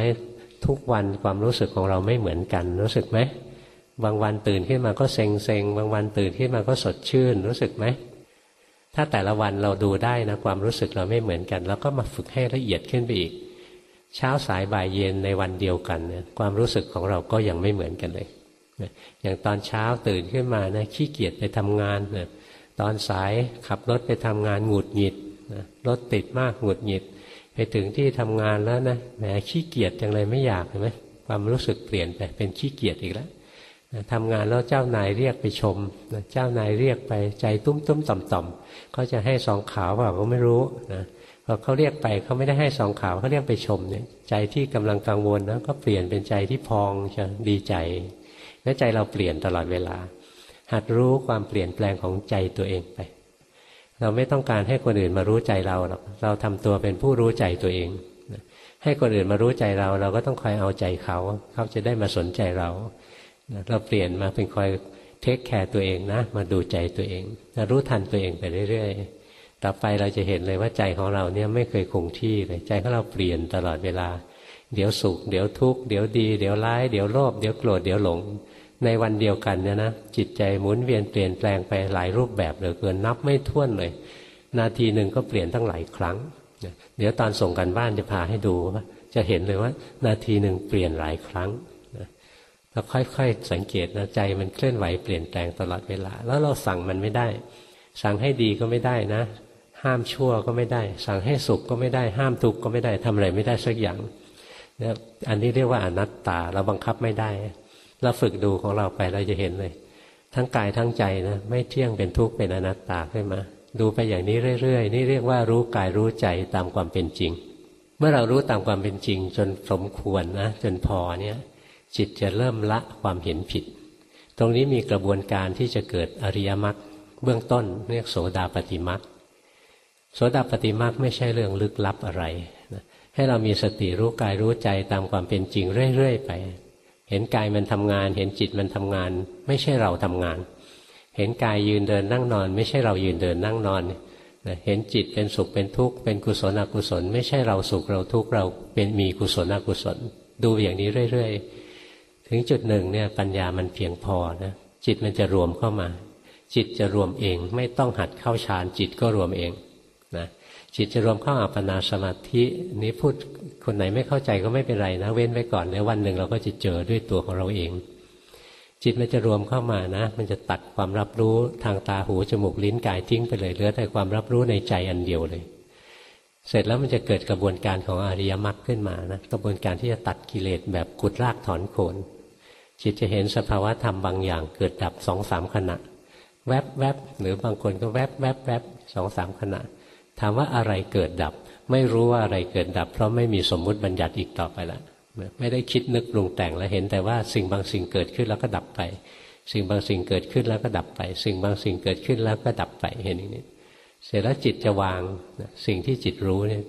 ทุกวันความรู้สึกของเราไม่เหมือนกัน รู้สึกไหมบางวันตื่นขึ้นมาก็เซ็งเซ็งบางวันตื่นขึ้นมาก็สดชื่น รู้สึกไหม ถ้าแต่ละวันเราดูได้นะความรู้สึกเราไม่เหมือนกัน แล้วก็มาฝึกให้ละเอียดขึ้นไปอีก เช้าสายบ่ายเย็นในวันเดียวกันเนี่ยความรู้สึกของเราก็ยังไม่เหมือนกันเลยอย่างตอนเช้าตื่นขึ้นมานะขี้เกียจไปทำงานนะตอนสายขับรถไปทำงานหงุดหงิดนะรถติดมากหงุดหงิด ไปถึงที่ทำงานแล้วนะแหมขี้เกียจจังเลยไม่อยากเห็นไหมความรู้สึกเปลี่ยนไปเป็นขี้เกียจอีกแล้ว ทำงานแล้วเจ้านายเรียกไปชม เจ้านายเรียกไปใจตุ้มตุ้มต่อมต่อมเขาจะให้สองขาวเปล่าก็ไม่รู้นะพอเขาเรียกไปเขาไม่ได้ให้สองขาวเขาเรียกไปชมเนี่ยใจที่กำลังกังวลนะก็เปลี่ยนเป็นใจที่พองจะดีใจและใจเราเปลี่ยนตลอดเวลา หัดรู้ความเปลี่ยนแปลงของใจตัวเองไป เราไม่ต้องการให้คนอื่นมารู้ใจเราหรอกเราทำตัวเป็นผู้รู้ใจตัวเองให้คนอื่นมารู้ใจเรา เราก็ต้องคอยเอาใจเขา เขาจะได้มาสนใจเรา เราเปลี่ยนมาเป็นคอยเทคแคร์ตัวเองนะ มาดูใจตัวเองรู้ทันตัวเองไปเรื่อยๆ ต่อไปเราจะเห็นเลยว่าใจของเราเนี่ยไม่เคยคงที่เลยใจของเราเปลี่ยนตลอดเวลา เดี๋ยวสุข เดี๋ยวทุกข์ เดี๋ยวดี เดี๋ยวร้าย เดี๋ยวโลภ เดี๋ยวโกรธ เดี๋ยวหลง ในวันเดียวกันเนี่ยนะ จิตใจหมุนเวียนเปลี่ยนแปลงไปหลายรูปแบบเหลือเกินนับไม่ถ้วนเลย นาทีหนึ่งก็เปลี่ยนตั้งหลายครั้ง เดี๋ยวตอนส่งกันบ้านจะพาให้ดูว่าจะเห็นเลยว่า นาทีหนึ่งเปลี่ยนหลายครั้ง เราค่อยๆสังเกตนะใจมันเคลื่อนไหวเปลี่ยนแปลงตลอดเวลา แล้วเราสั่งมันไม่ได้ สั่งให้ดีก็ไม่ได้นะ ห้ามชั่วก็ไม่ได้ สั่งให้สุขก็ไม่ได้ ห้ามทุกข์ก็ไม่ได้ทำอะไรไม่ได้สักอย่างเนี่ยอันนี้เรียกว่าอนัตตาเราบังคับไม่ได้ เราฝึกดูของเราไปเราจะเห็นเลย ทั้งกายทั้งใจนะไม่เที่ยงเป็นทุกข์เป็นอนัตตาขึ้นมาดูไปอย่างนี้เรื่อยๆ นี่เรียกว่ารู้กายรู้ใจตามความเป็นจริง เมื่อเรารู้ตามความเป็นจริง จนสมควรนะจนพอเนี่ย จิตจะเริ่มละความเห็นผิด ตรงนี้มีกระบวนการที่จะเกิดอริยมรรคเบื้องต้นเรียกโสดาปฏิมรรคโสดาปฏิมรรคไม่ใช่เรื่องลึกลับอะไรนะให้เรามีสติรู้กายรู้ใจตามความเป็นจริงเรื่อยๆไป เห็นกายมันทำงาน เห็นจิตมันทำงาน ไม่ใช่เราทำงาน เห็นกายยืนเดินนั่งนอน ไม่ใช่เรายืนเดินนั่งนอนเห็นจิตเป็นสุขเป็นทุกข์เป็นกุศลอกุศล ไม่ใช่เราสุขเราทุกข์เราเป็นมีกุศลอกุศล ดูอย่างนี้เรื่อย ๆ ถึงจุดหนึ่งเนี่ยปัญญามันเพียงพอนะจิตมันจะรวมเข้ามา จิตจะรวมเอง ไม่ต้องหัดเข้าฌานจิตก็รวมเองนะจิตจะรวมเข้าอัปปนาสมาธินี้พูดคนไหนไม่เข้าใจก็ไม่เป็นไรนะ เว้นไว้ก่อนในวันหนึ่งเราก็จะเจอด้วยตัวของเราเอง จิตมันจะรวมเข้ามานะ มันจะตัดความรับรู้ทางตาหูจมูกลิ้นกายทิ้งไปเลยเหลือแต่ความรับรู้ในใจอันเดียวเลย เสร็จแล้วมันจะเกิดกระบวนการของอริยมรรคขึ้นมานะกระบวนการที่จะตัดกิเลสแบบกุดรากถอนโคน จิตจะเห็นสภาวะธรรมบางอย่างเกิดดับสองสามขณะ แวบแวบหรือบางคนก็แวบแวบแวบสองสามขณะ ถามว่าอะไรเกิดดับ ไม่รู้ว่าอะไรเกิดดับ เพราะไม่มีสมมุติบัญญัติอีกต่อไปละไม่ได้คิดนึกปรุงแต่งแล้วเห็นแต่ว่าสิ่งบางสิ่งเกิดขึ้นแล้วก็ดับไป สิ่งบางสิ่งเกิดขึ้นแล้วก็ดับไป สิ่งบางสิ่งเกิดขึ้นแล้วก็ดับไปเห็นอย่างนี้เสร็จแล้วจิตจะวางสิ่งที่จิตรู้เนี่ย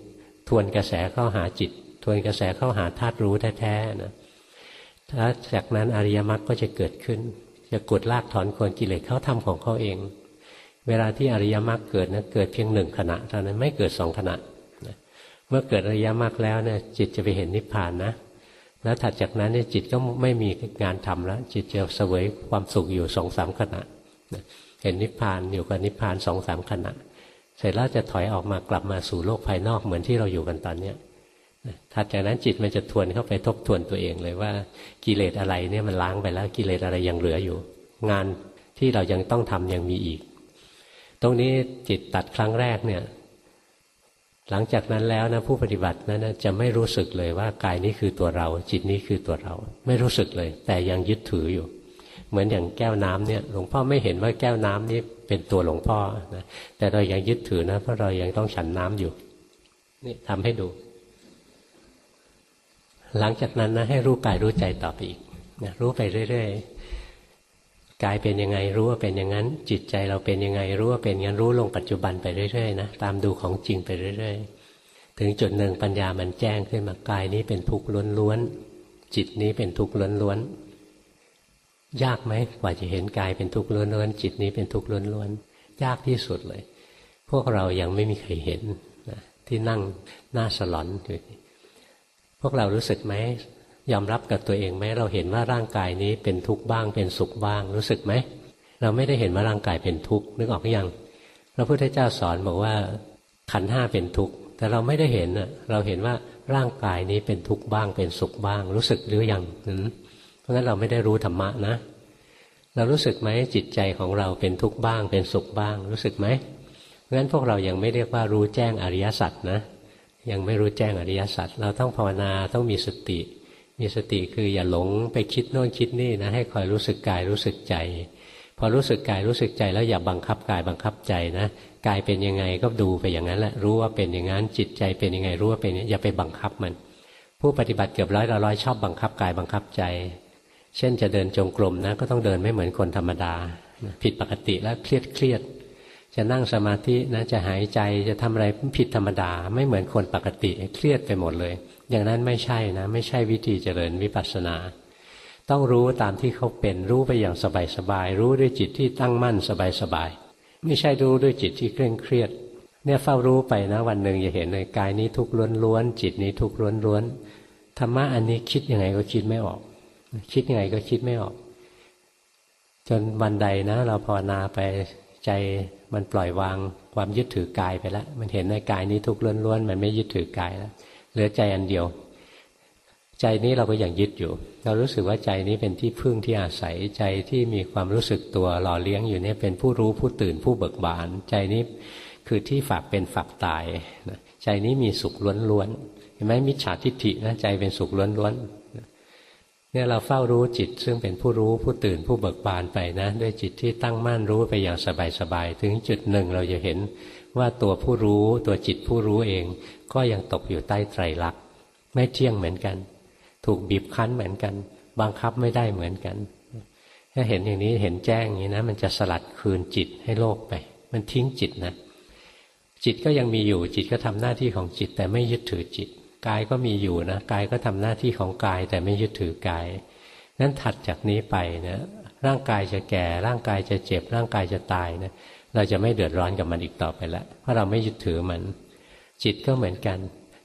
ทวนกระแสเข้าหาจิต ทวนกระแสเข้าหาธาตุรู้แท้ๆนะ ถ้าจากนั้นอริยมรรคก็จะเกิดขึ้น จะกดลากถอนคนกิเลสเขาทำของเขาเอง เวลาที่อริยมรรคเกิดนะเกิดเพียงหนึ่งขณะเท่านั้นไม่เกิดสองขณะเมื่อเกิดอริยมรรคแล้วเนี่ยจิตจะไปเห็นนิพพานนะแล้วถัดจากนั้นเนี่ยจิตก็ไม่มีงานทำแล้ว จิตจะเสวยความสุขอยู่สองสามขณะเห็นนิพพานอยู่กับนิพพานสองสามขณะ เสร็จแล้วจะถอยออกมากลับมาสู่โลกภายนอกเหมือนที่เราอยู่กันตอนเนี้ย ถัดจากนั้นจิตมันจะทวนเข้าไปทบทวนตัวเองเลยว่ากิเลสอะไรเนี่ยมันล้างไปแล้วกิเลสอะไรยังเหลืออยู่ งานที่เรายังต้องทำยังมีอีก ตรงนี้จิตตัดครั้งแรกเนี่ย หลังจากนั้นแล้วนะผู้ปฏิบัตินั้นจะไม่รู้สึกเลยว่ากายนี้คือตัวเรา จิตนี้คือตัวเรา ไม่รู้สึกเลย แต่ยังยึดถืออยู่ เหมือนอย่างแก้วน้ำเนี่ยหลวงพ่อไม่เห็นว่าแก้วน้ำนี้เป็นตัวหลวงพ่อนะแต่เรายังยึดถือนะเพราะเรายังต้องฉันน้ำอยู่นี่ทำให้ดู หลังจากนั้นนะให้รู้กายรู้ใจต่อไปอีกนะรู้ไปเรื่อยๆกายเป็นยังไงรู้ว่าเป็นอย่างนั้น จิตใจเราเป็นยังไงรู้ว่าเป็นงั้นรู้ลงปัจจุบันไปเรื่อยๆนะตามดูของจริงไปเรื่อย ๆ ถึงจุดหนึ่งปัญญามันแจ้งขึ้นมากายนี้เป็นทุกข์ล้วนๆจิตนี้เป็นทุกข์ล้วนๆยากไหมกว่าจะเห็นกายเป็นทุกข์ล้วนๆจิตนี้เป็นทุกข์ล้วนๆยากที่สุดเลย พวกเรายังไม่มีใครเห็นนะที่นั่งหน้าสลอนอยู่ พวกเรารู้สึกไหมยอมรับกับตัวเองไหมเราเห็นว่าร่างกายนี้เป็นทุกข์บ้าง เป็นสุขบ้าง รู้สึกไหมเราไม่ได้เห็นว่าร่างกายเป็นทุกข์นึกออกหรือยังพระพุทธเจ้าสอนบอกว่าขันห้าเป็นทุกข์แต่เราไม่ได้เห็นเราเห็นว่าร่างกายนี้เป็นทุกข์บ้าง เป็นสุขบ้าง รู้สึกหรือยังเพราะงั้นเราไม่ได้รู้ธรรมะนะ เรารู้สึกไหมจิตใจของเราเป็นทุกข์บ้าง เป็นสุขบ้าง รู้สึกไหมงั้นพวกเรายังไม่เรียกว่ารู้แจ้งอริยสัจนะ ยังไม่รู้แจ้งอริยสัจเราต้องภาวนาต้องมีสติ มีสติคืออย่าหลงไปคิดโน่นคิดนี่นะให้คอยรู้สึกกายรู้สึกใจ พอรู้สึกกายรู้สึกใจแล้วอย่าบังคับกายบังคับใจนะกายเป็นยังไงก็ดูไปอย่างนั้นแหละรู้ว่าเป็นอย่างนั้นจิตใจเป็นยังไงรู้ว่าเป็นอย่าไปบังคับมัน ผู้ปฏิบัติเกือบร้อยละร้อยชอบบังคับกายบังคับใจ เช่นจะเดินจงกรมนะก็ต้องเดินไม่เหมือนคนธรรมดาผิดปกติแล้วเครียดเครียด จะนั่งสมาธินะจะหายใจจะทำอะไรผิดธรรมดา ไม่เหมือนคนปกติเครียดไปหมดเลย อย่างนั้นไม่ใช่นะ ไม่ใช่วิธีเจริญวิปัสสนา ต้องรู้ตามที่เขาเป็นรู้ไปอย่างสบายๆรู้ด้วยจิตที่ตั้งมั่นสบายๆไม่ใช่รู้ด้วยจิตที่เคร่งเครียด เนี่ยเฝ้ารู้ไปนะ วันหนึ่งจะเห็นเลยกายนี้ทุกข์ล้วนๆจิตนี้ทุกข์ล้วนๆธรรมะอันนี้คิดยังไงก็คิดไม่ออก คิดยังไงก็คิดไม่ออก จนวันใดนะ เราภาวนาไปใจ มันปล่อยวางความยึดถือกายไปแล้ว มันเห็นในกายนี้ทุกข์ล้วนๆ มันไม่ยึดถือกายแล้ว เหลือใจอันเดียว ใจนี้เราก็ยังยึดอยู่ เรารู้สึกว่าใจนี้เป็นที่พึ่งที่อาศัย ใจที่มีความรู้สึกตัวหล่อเลี้ยงอยู่เนี่ยเป็นผู้รู้ผู้ตื่นผู้เบิกบาน ใจนี้คือที่ฝากเป็นฝากตาย ใจนี้มีสุขล้วนๆ เห็นไหมมิจฉาทิฏฐินะใจเป็นสุขล้วนๆ เนี่ยเราเฝ้ารู้จิตซึ่งเป็นผู้รู้ผู้ตื่นผู้เบิกบานไปนะ ด้วยจิตที่ตั้งมั่นรู้ไปอย่างสบายๆถึงจุดหนึ่งเราจะเห็นว่าตัวผู้รู้ตัวจิตผู้รู้เอง ก็ยังตกอยู่ใต้ไตรลักษณ์ไม่เที่ยงเหมือนกัน ถูกบีบคั้นเหมือนกัน บังคับไม่ได้เหมือนกัน ถ้าเห็นอย่างนี้เห็นแจ้งอย่างนี้นะ มันจะสลัดคืนจิตให้โลกไป มันทิ้งจิตนะ จิตก็ยังมีอยู่จิตก็ทำหน้าที่ของจิตแต่ไม่ยึดถือจิต กายก็มีอยู่นะกายก็ทำหน้าที่ของกายแต่ไม่ยึดถือกายนั้นถัดจากนี้ไปนะร่างกายจะแก่ร่างกายจะเจ็บ ร่างกายจะตายนะเราจะไม่เดือดร้อนกับมันอีกต่อไปล้วเพราะเราไม่ยึดถือมัน จิตก็เหมือนกัน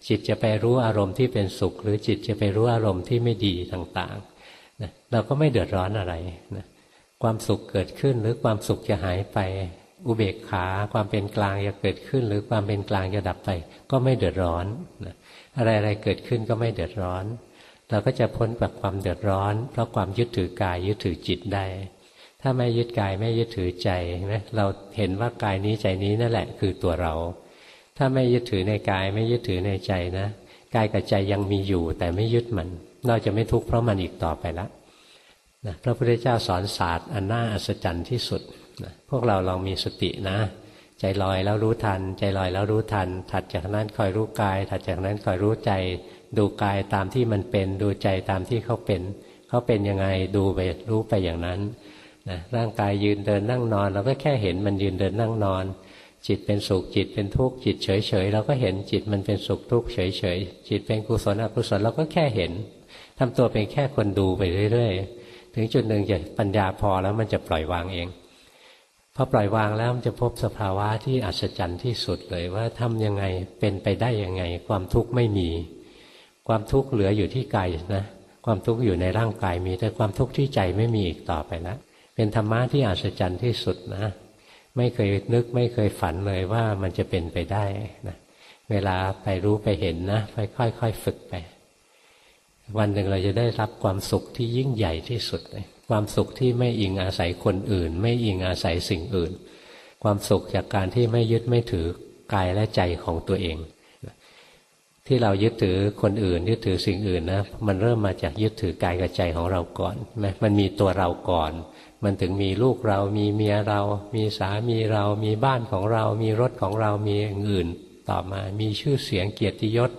จิตจะไปรู้อารมณ์ที่เป็นสุข หรือจิตจะไปรู้อารมณ์ที่ไม่ดีต่างๆนะเราก็ไม่เดือดร้อนอะไรนะความสุขเกิดขึ้นหรือความสุขจะหายไปอุเบกขา ความเป็นกลางจะเกิดขึ้น หรือความเป็นกลางจะดับไป ก็ไม่เดือดร้อนอะ อะไรๆเกิดขึ้นก็ไม่เดือดร้อน เราก็จะพ้นจากความเดือดร้อน เพราะความยึดถือกายยึดถือจิตได้ ถ้าไม่ยึดกายไม่ยึดถือใจไหมเราเห็นว่ากายนี้ใจนี้นั่นแหละคือตัวเรา ถ้าไม่ยึดถือในกายไม่ยึดถือในใจนะกายกับใจยังมีอยู่แต่ไม่ยึดมัน เราจะไม่ทุกข์เพราะมันอีกต่อไปแล้วนะพระพุทธเจ้าสอนศาสตร์อันน่าอัศจรรย์ที่สุดนะพวกเราลองมีสตินะ ใจลอยแล้วรู้ทัน ใจลอยแล้วรู้ทัน ถัดจากนั้นคอยรู้กาย ถัดจากนั้นคอยรู้ใจ ดูกายตามที่มันเป็น ดูใจตามที่เขาเป็นเขาเป็นยังไงดูไปรู้ไปอย่างนั้นนะร่างกายยืนเดินนั่งนอน เราก็แค่เห็นมันยืนเดินนั่งนอน จิตเป็นสุขจิตเป็นทุกข์จิตเฉยเฉยเราก็เห็นจิตมันเป็นสุขทุกข์เฉยเฉยจิตเป็นกุศลอกุศลเราก็แค่เห็นทำตัวเป็นแค่คนดูไปเรื่อย ๆ ถึงจุดหนึ่งจะปัญญาพอแล้วมันจะปล่อยวางเอง พอปล่อยวางแล้วมันจะพบสภาวะที่อัศจรรย์ที่สุดเลยว่าทำยังไงเป็นไปได้ยังไง ความทุกข์ไม่มี ความทุกข์เหลืออยู่ที่กายนะ ความทุกข์อยู่ในร่างกายมี แต่ความทุกข์ที่ใจไม่มีอีกต่อไปแล้วเป็นธรรมะที่อัศจรรย์ที่สุดนะ ไม่เคยนึกไม่เคยฝันเลยว่ามันจะเป็นไปได้นะเวลาไปรู้ไปเห็นนะไปค่อยๆฝึกไป วันหนึ่งเราจะได้รับความสุขที่ยิ่งใหญ่ที่สุดเลย ความสุขที่ไม่อิงอาศัยคนอื่น ไม่อิงอาศัยสิ่งอื่น ความสุขจากการที่ไม่ยึดไม่ถือกายและใจของตัวเอง ที่เรายึดถือคนอื่น ยึดถือสิ่งอื่นนะมันเริ่มมาจากยึดถือกายกับใจของเราก่อนไหมมันมีตัวเราก่อน มันถึงมีลูกเรามีเมียเรา มีสามีเรา มีบ้านของเรา มีรถของเรามีอื่น ต่อมามีชื่อเสียงเกียรติยศ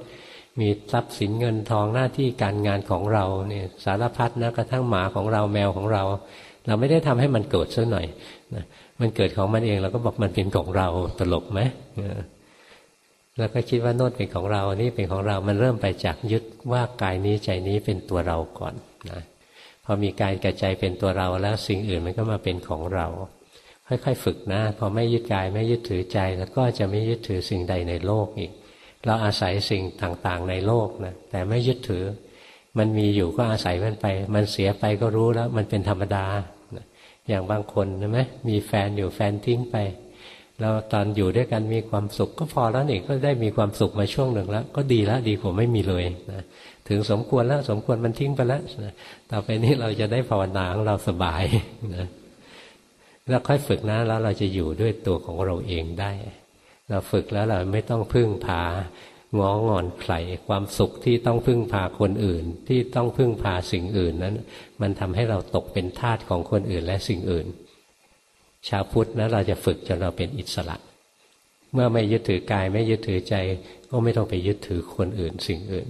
มีทรัพย์สินเงินทองหน้าที่การงานของเราเนี่ยสารพัดนะกระทั่งหมาของเราแมวของเรา เราไม่ได้ทำให้มันเกิดซะหน่อยนะมันเกิดของมันเองเราก็บอกมันเป็นของเราตลกไหมแล้วก็คิดว่าโน่นเป็นของเรานี่เป็นของเรามันเริ่มไปจากยึดว่ากายนี้ใจนี้เป็นตัวเราก่อนนะพอมีกายกับใจเป็นตัวเราแล้วสิ่งอื่นมันก็มาเป็นของเรา ค่อยๆฝึกนะ พอไม่ยึดกายไม่ยึดถือใจ แล้วก็จะไม่ยึดถือสิ่งใดในโลกอีก เราอาศัยสิ่งต่างๆในโลกนะแต่ไม่ยึดถือ มันมีอยู่ก็อาศัยมันไป มันเสียไปก็รู้แล้ว มันเป็นธรรมดาอย่างบางคนใช่ไหมมีแฟนอยู่แฟนทิ้งไปเราตอนอยู่ด้วยกันมีความสุขก็พอแล้วนี่ก็ได้มีความสุขมาช่วงหนึ่งแล้ว ก็ดีแล้วดีกว่าไม่มีเลยนะถึงสมควรแล้วสมควรมันทิ้งไปแล้วนะต่อไปนี้เราจะได้ภาวนาของเราสบายนะแล้วค่อยฝึกนะแล้วเราจะอยู่ด้วยตัวของเราเองได้ เราฝึกแล้วเราไม่ต้องพึ่งพางองอนใครความสุขที่ต้องพึ่งพาคนอื่น ที่ต้องพึ่งพาสิ่งอื่นนั้น มันทำให้เราตกเป็นทาสของคนอื่นและสิ่งอื่น ชาวพุทธนะเราจะฝึกจนเราเป็นอิสระ เมื่อไม่ยึดถือกายไม่ยึดถือใจ ก็ไม่ต้องไปยึดถือคนอื่นสิ่งอื่น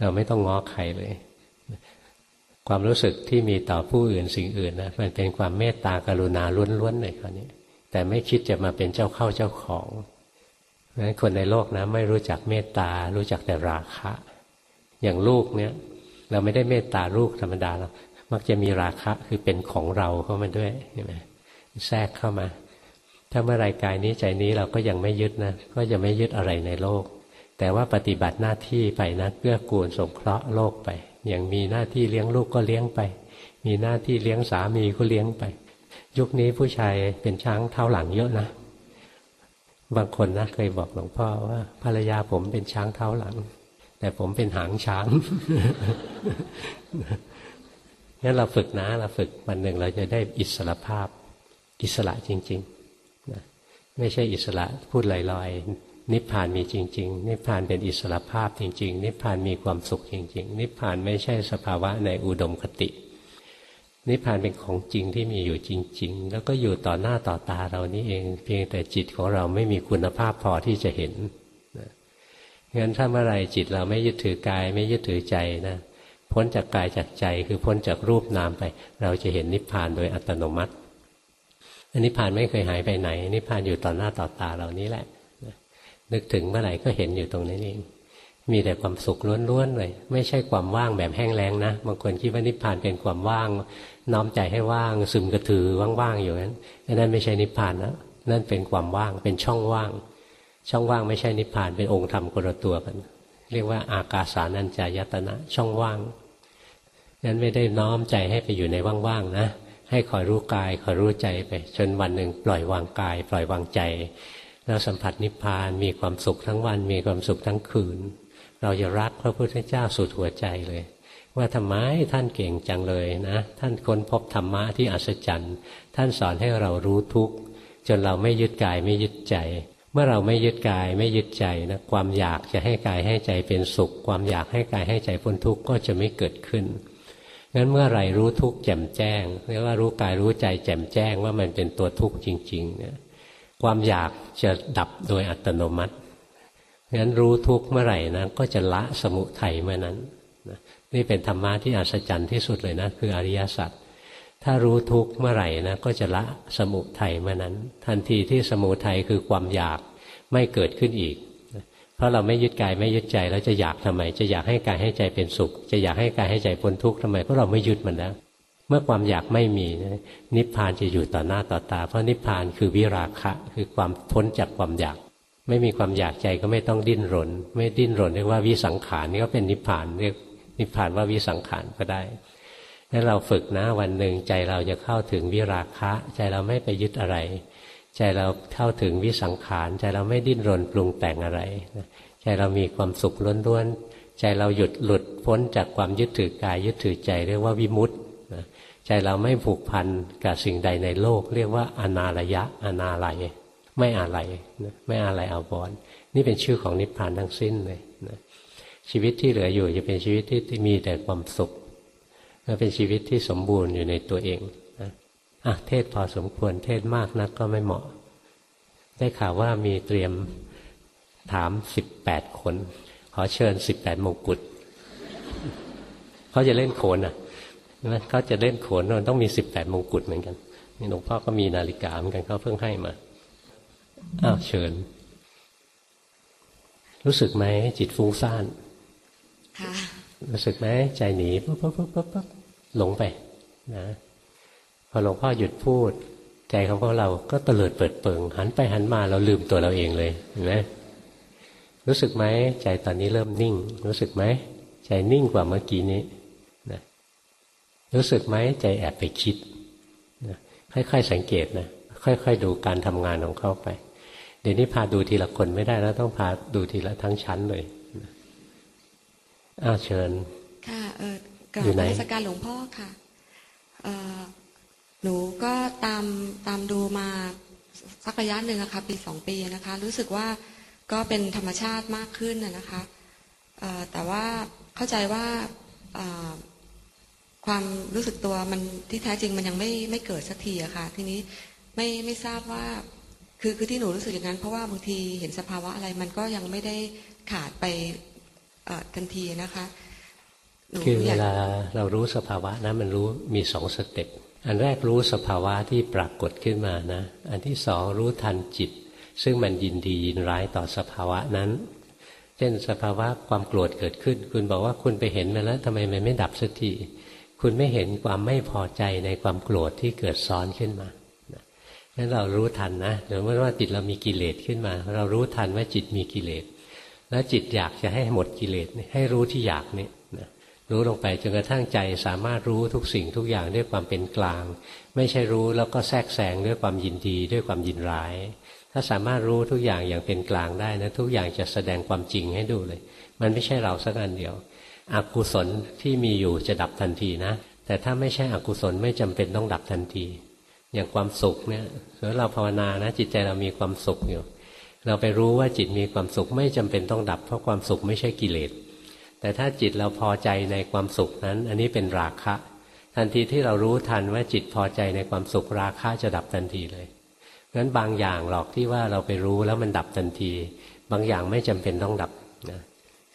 เราไม่ต้องง้อใครเลย ความรู้สึกที่มีต่อผู้อื่นสิ่งอื่นนะมันเป็นความเมตตากรุณาล้วนๆเลยคราวนี้ แต่ไม่คิดจะมาเป็นเจ้าเข้าเจ้าของนั้นคนในโลกนะไม่รู้จักเมตตา รู้จักแต่ราคะ อย่างลูกเนี่ย เราไม่ได้เมตตาลูกธรรมดาเรามักจะมีราคะคือเป็นของเราเข้ามาด้วยใช่ไหมแทรกเข้ามา ถ้าเมื่อไรกายนี้ใจนี้เราก็ยังไม่ยึดนะก็จะไม่ยึดอะไรในโลก แต่ว่าปฏิบัติหน้าที่ไปนะเพื่อกูลสงเคราะห์โลกไป อย่างมีหน้าที่เลี้ยงลูกก็เลี้ยงไป มีหน้าที่เลี้ยงสามีก็เลี้ยงไป ยุคนี้ผู้ชายเป็นช้างเท้าหลังเยอะนะ บางคนนะเคยบอกหลวงพ่อว่า ภรรยาผมเป็นช้างเท้าหลัง แต่ผมเป็นหางช้างงั้นเราฝึกนะ เราฝึกวันหนึ่งเราจะได้อิสระภาพ อิสระจริงๆนะไม่ใช่อิสระพูดลอยๆ นิพพานมีจริง ๆ นิพพานเป็นอิสระภาพจริง ๆ นิพพานมีความสุขจริง ๆ นิพพานไม่ใช่สภาวะในอุดมคติ นิพพานเป็นของจริงที่มีอยู่จริง ๆ แล้วก็อยู่ต่อหน้าต่อตาเรานี่เอง เพียงแต่จิตของเราไม่มีคุณภาพพอที่จะเห็นงั้นถ้าเมื่อไรจิตเราไม่ยึดถือกาย ไม่ยึดถือใจนะพ้นจากกายจากใจคือพ้นจากรูปนามไป เราจะเห็นนิพพานโดยอัตโนมัติอันนิพพานไม่เคยหายไปไหน นิพพานอยู่ต่อหน้าต่อตาเรานี้แหละนึกถึงเมื่อไหร่ก็เห็นอยู่ตรงนี้เอง มีแต่ความสุขล้วนๆเลย ไม่ใช่ความว่างแบบแห้งแล้งนะบางคนคิดว่านิพพานเป็นความว่าง น้อมใจให้ว่างซึมกระถือว่างๆอยู่นั้นนั่นไม่ใช่นิพพานนะนั่นเป็นความว่างเป็นช่องว่าง ช่องว่างไม่ใช่นิพพานเป็นองค์ธรรมคนละตัวกัน เรียกว่าอากาสานัญจายตนะ ช่องว่างนั้นไม่ได้น้อมใจให้ไปอยู่ในว่างๆนะให้คอยรู้กายคอยรู้ใจไปจนวันหนึ่งปล่อยวางกาย ปล่อยวางใจ แล้วสัมผัสนิพพานมีความสุขทั้งวันมีความสุขทั้งคืน เราจะรักพระพุทธเจ้าสุดหัวใจเลย ว่าทำไมท่านเก่งจังเลยนะท่านค้นพบธรรมะที่อัศจรรย์ท่านสอนให้เรารู้ทุกข์จนเราไม่ยึดกายไม่ยึดใจ เมื่อเราไม่ยึดกายไม่ยึดใจนะความอยากจะให้กายให้ใจเป็นสุข ความอยากให้กายให้ใจพ้นทุกข์ก็จะไม่เกิดขึ้นงั้นเมื่อไรรู้ทุกข์แจ่มแจ้งเรียกว่ารู้กายรู้ใจแจ่มแจ้งว่ามันเป็นตัวทุกข์จริง ๆ เนี่ย ความอยากจะดับโดยอัตโนมัติ งั้นรู้ทุกข์เมื่อไหร่นะก็จะละสมุทัยเมื่อนั้นนี่เป็นธรรมะที่อัศจรรย์ที่สุดเลยนะคืออริยสัจถ้ารู้ทุกข์เมื่อไหร่นะก็จะละสมุทัยเมื่อนั้น ทันทีที่สมุทัยคือความอยากไม่เกิดขึ้นอีก เพราะเราไม่ยึดกายไม่ยึดใจแล้วจะอยากทำไม จะอยากให้กายให้ใจเป็นสุข จะอยากให้กายให้ใจพ้นทุกข์ทำไมเพราะเราไม่ยึดมันแล้วเมื่อความอยากไม่มีนิพพานจะอยู่ต่อหน้าต่อตา เพราะนิพพานคือวิราคะคือความพ้นจากความอยาก ไม่มีความอยากใจก็ไม่ต้องดิ้นรน ไม่ดิ้นรนเรียกว่าวิสังขารนี่ก็เป็นนิพพานเรียกนิพพานว่าวิสังขารก็ได้ถ้าเราฝึกนะวันหนึ่งใจเราจะเข้าถึงวิราคะ ใจเราไม่ไปยึดอะไร ใจเราเข้าถึงวิสังขาร ใจเราไม่ดิ้นรนปรุงแต่งอะไร ใจเรามีความสุขล้วนๆใจเราหยุดหลุดพ้นจากความยึดถือกายยึดถือใจเรียกว่าวิมุตต์ใจเราไม่ผูกพันกับสิ่งใดในโลก เรียกว่าอนาระยะอนาลัย ไม่อะไรไม่อะไรเอาบอนนี่เป็นชื่อของนิพพานทั้งสิ้นเลยนะชีวิตที่เหลืออยู่จะเป็นชีวิตที่มีแต่ความสุขก็เป็นชีวิตที่สมบูรณ์อยู่ในตัวเองนะอะเทศพอสมควรเทศมากนักก็ไม่เหมาะ ได้ข่าวว่ามีเตรียมถามสิบแปดคน ขอเชิญสิบแปดมงกุฎเขาจะเล่นโขนอะเขาจะเล่นโขนมันต้องมีสิบแปดมงกุฎเหมือนกันหลวงพ่อก็มีนาฬิกาเหมือนกันเขาเพิ่งให้มา อ้าวเชิญ รู้สึกไหมจิตฟุ้งซ่านค่ะรู้สึกไหมใจหนีปุ๊บปุ๊บปุ๊บปุ๊บปุ๊บหลงไปนะพอหลวงพ่อหยุดพูด ใจของพวกเราก็เตลิดเปิดเปิง หันไปหันมาเราลืมตัวเราเองเลยเห็นไหมรู้สึกไหมใจตอนนี้เริ่มนิ่ง รู้สึกไหมใจนิ่งกว่าเมื่อกี้นี้นะรู้สึกไหมใจแอบไปคิดนะค่อยๆสังเกตนะค่อยๆดูการทำงานของเขาไป เดี๋ยวนี้พาดูทีละคนไม่ได้แล้วต้องพาดูทีละทั้งชั้นเลยอ้าเชิญ ค่ะเออกับนมัสการหลวงพ่อค่ะเออหนูก็ตามตามดูมาสักระยะหนึ่งอะค่ะปีสองปีนะคะ รู้สึกว่าก็เป็นธรรมชาติมากขึ้นนะคะแต่ว่าเข้าใจว่าความรู้สึกตัวมันที่แท้จริงมันยังไม่ไม่เกิดสักทีอะค่ะ ทีนี้ไม่ไม่ทราบว่า คือคือที่หนูรู้สึกอย่างนั้น เพราะว่าบางทีเห็นสภาวะอะไรมันก็ยังไม่ได้ขาดไปทันทีนะคะคือเวลาเรารู้สภาวะนะมันรู้มีสองสเต็ปอันแรกรู้สภาวะที่ปรากฏขึ้นมานะ อันที่สองรู้ทันจิต ซึ่งมันยินดียินร้ายต่อสภาวะนั้น เช่นสภาวะความโกรธเกิดขึ้น คุณบอกว่าคุณไปเห็นมาแล้วทำไมมันไม่ดับสักทีคุณไม่เห็นความไม่พอใจในความโกรธที่เกิดซ้อนขึ้นมา นั้นเรารู้ทันนะหรือว่าจิตเรามีกิเลสขึ้นมา เรารู้ทันว่าจิตมีกิเลส แล้วจิตอยากจะให้หมดกิเลสให้รู้ที่อยากนี่นะรู้ลงไปจนกระทั่งใจสามารถรู้ทุกสิ่งทุกอย่างด้วยความเป็นกลาง ไม่ใช่รู้แล้วก็แทรกแซงด้วยความยินดีด้วยความยินร้าย ถ้าสามารถรู้ทุกอย่างอย่างเป็นกลางได้นะทุกอย่างจะแสดงความจริงให้ดูเลย มันไม่ใช่เราสักอันเดียวอกุศลที่มีอยู่จะดับทันทีนะ แต่ถ้าไม่ใช่อกุศลไม่จำเป็นต้องดับทันที อย่างความสุขเนี่ยเมื่อเราภาวนานะ จิตใจเรามีความสุขอยู่ เราไปรู้ว่าจิตมีความสุขไม่จำเป็นต้องดับ เพราะความสุขไม่ใช่กิเลส แต่ถ้าจิตเราพอใจในความสุขนั้น อันนี้เป็นราคะ ทันทีที่เรารู้ทันว่าจิตพอใจในความสุขราคะจะดับทันทีเลยงั้นบางอย่างหรอกที่ว่าเราไปรู้แล้วมันดับทันที บางอย่างไม่จำเป็นต้องดับนะ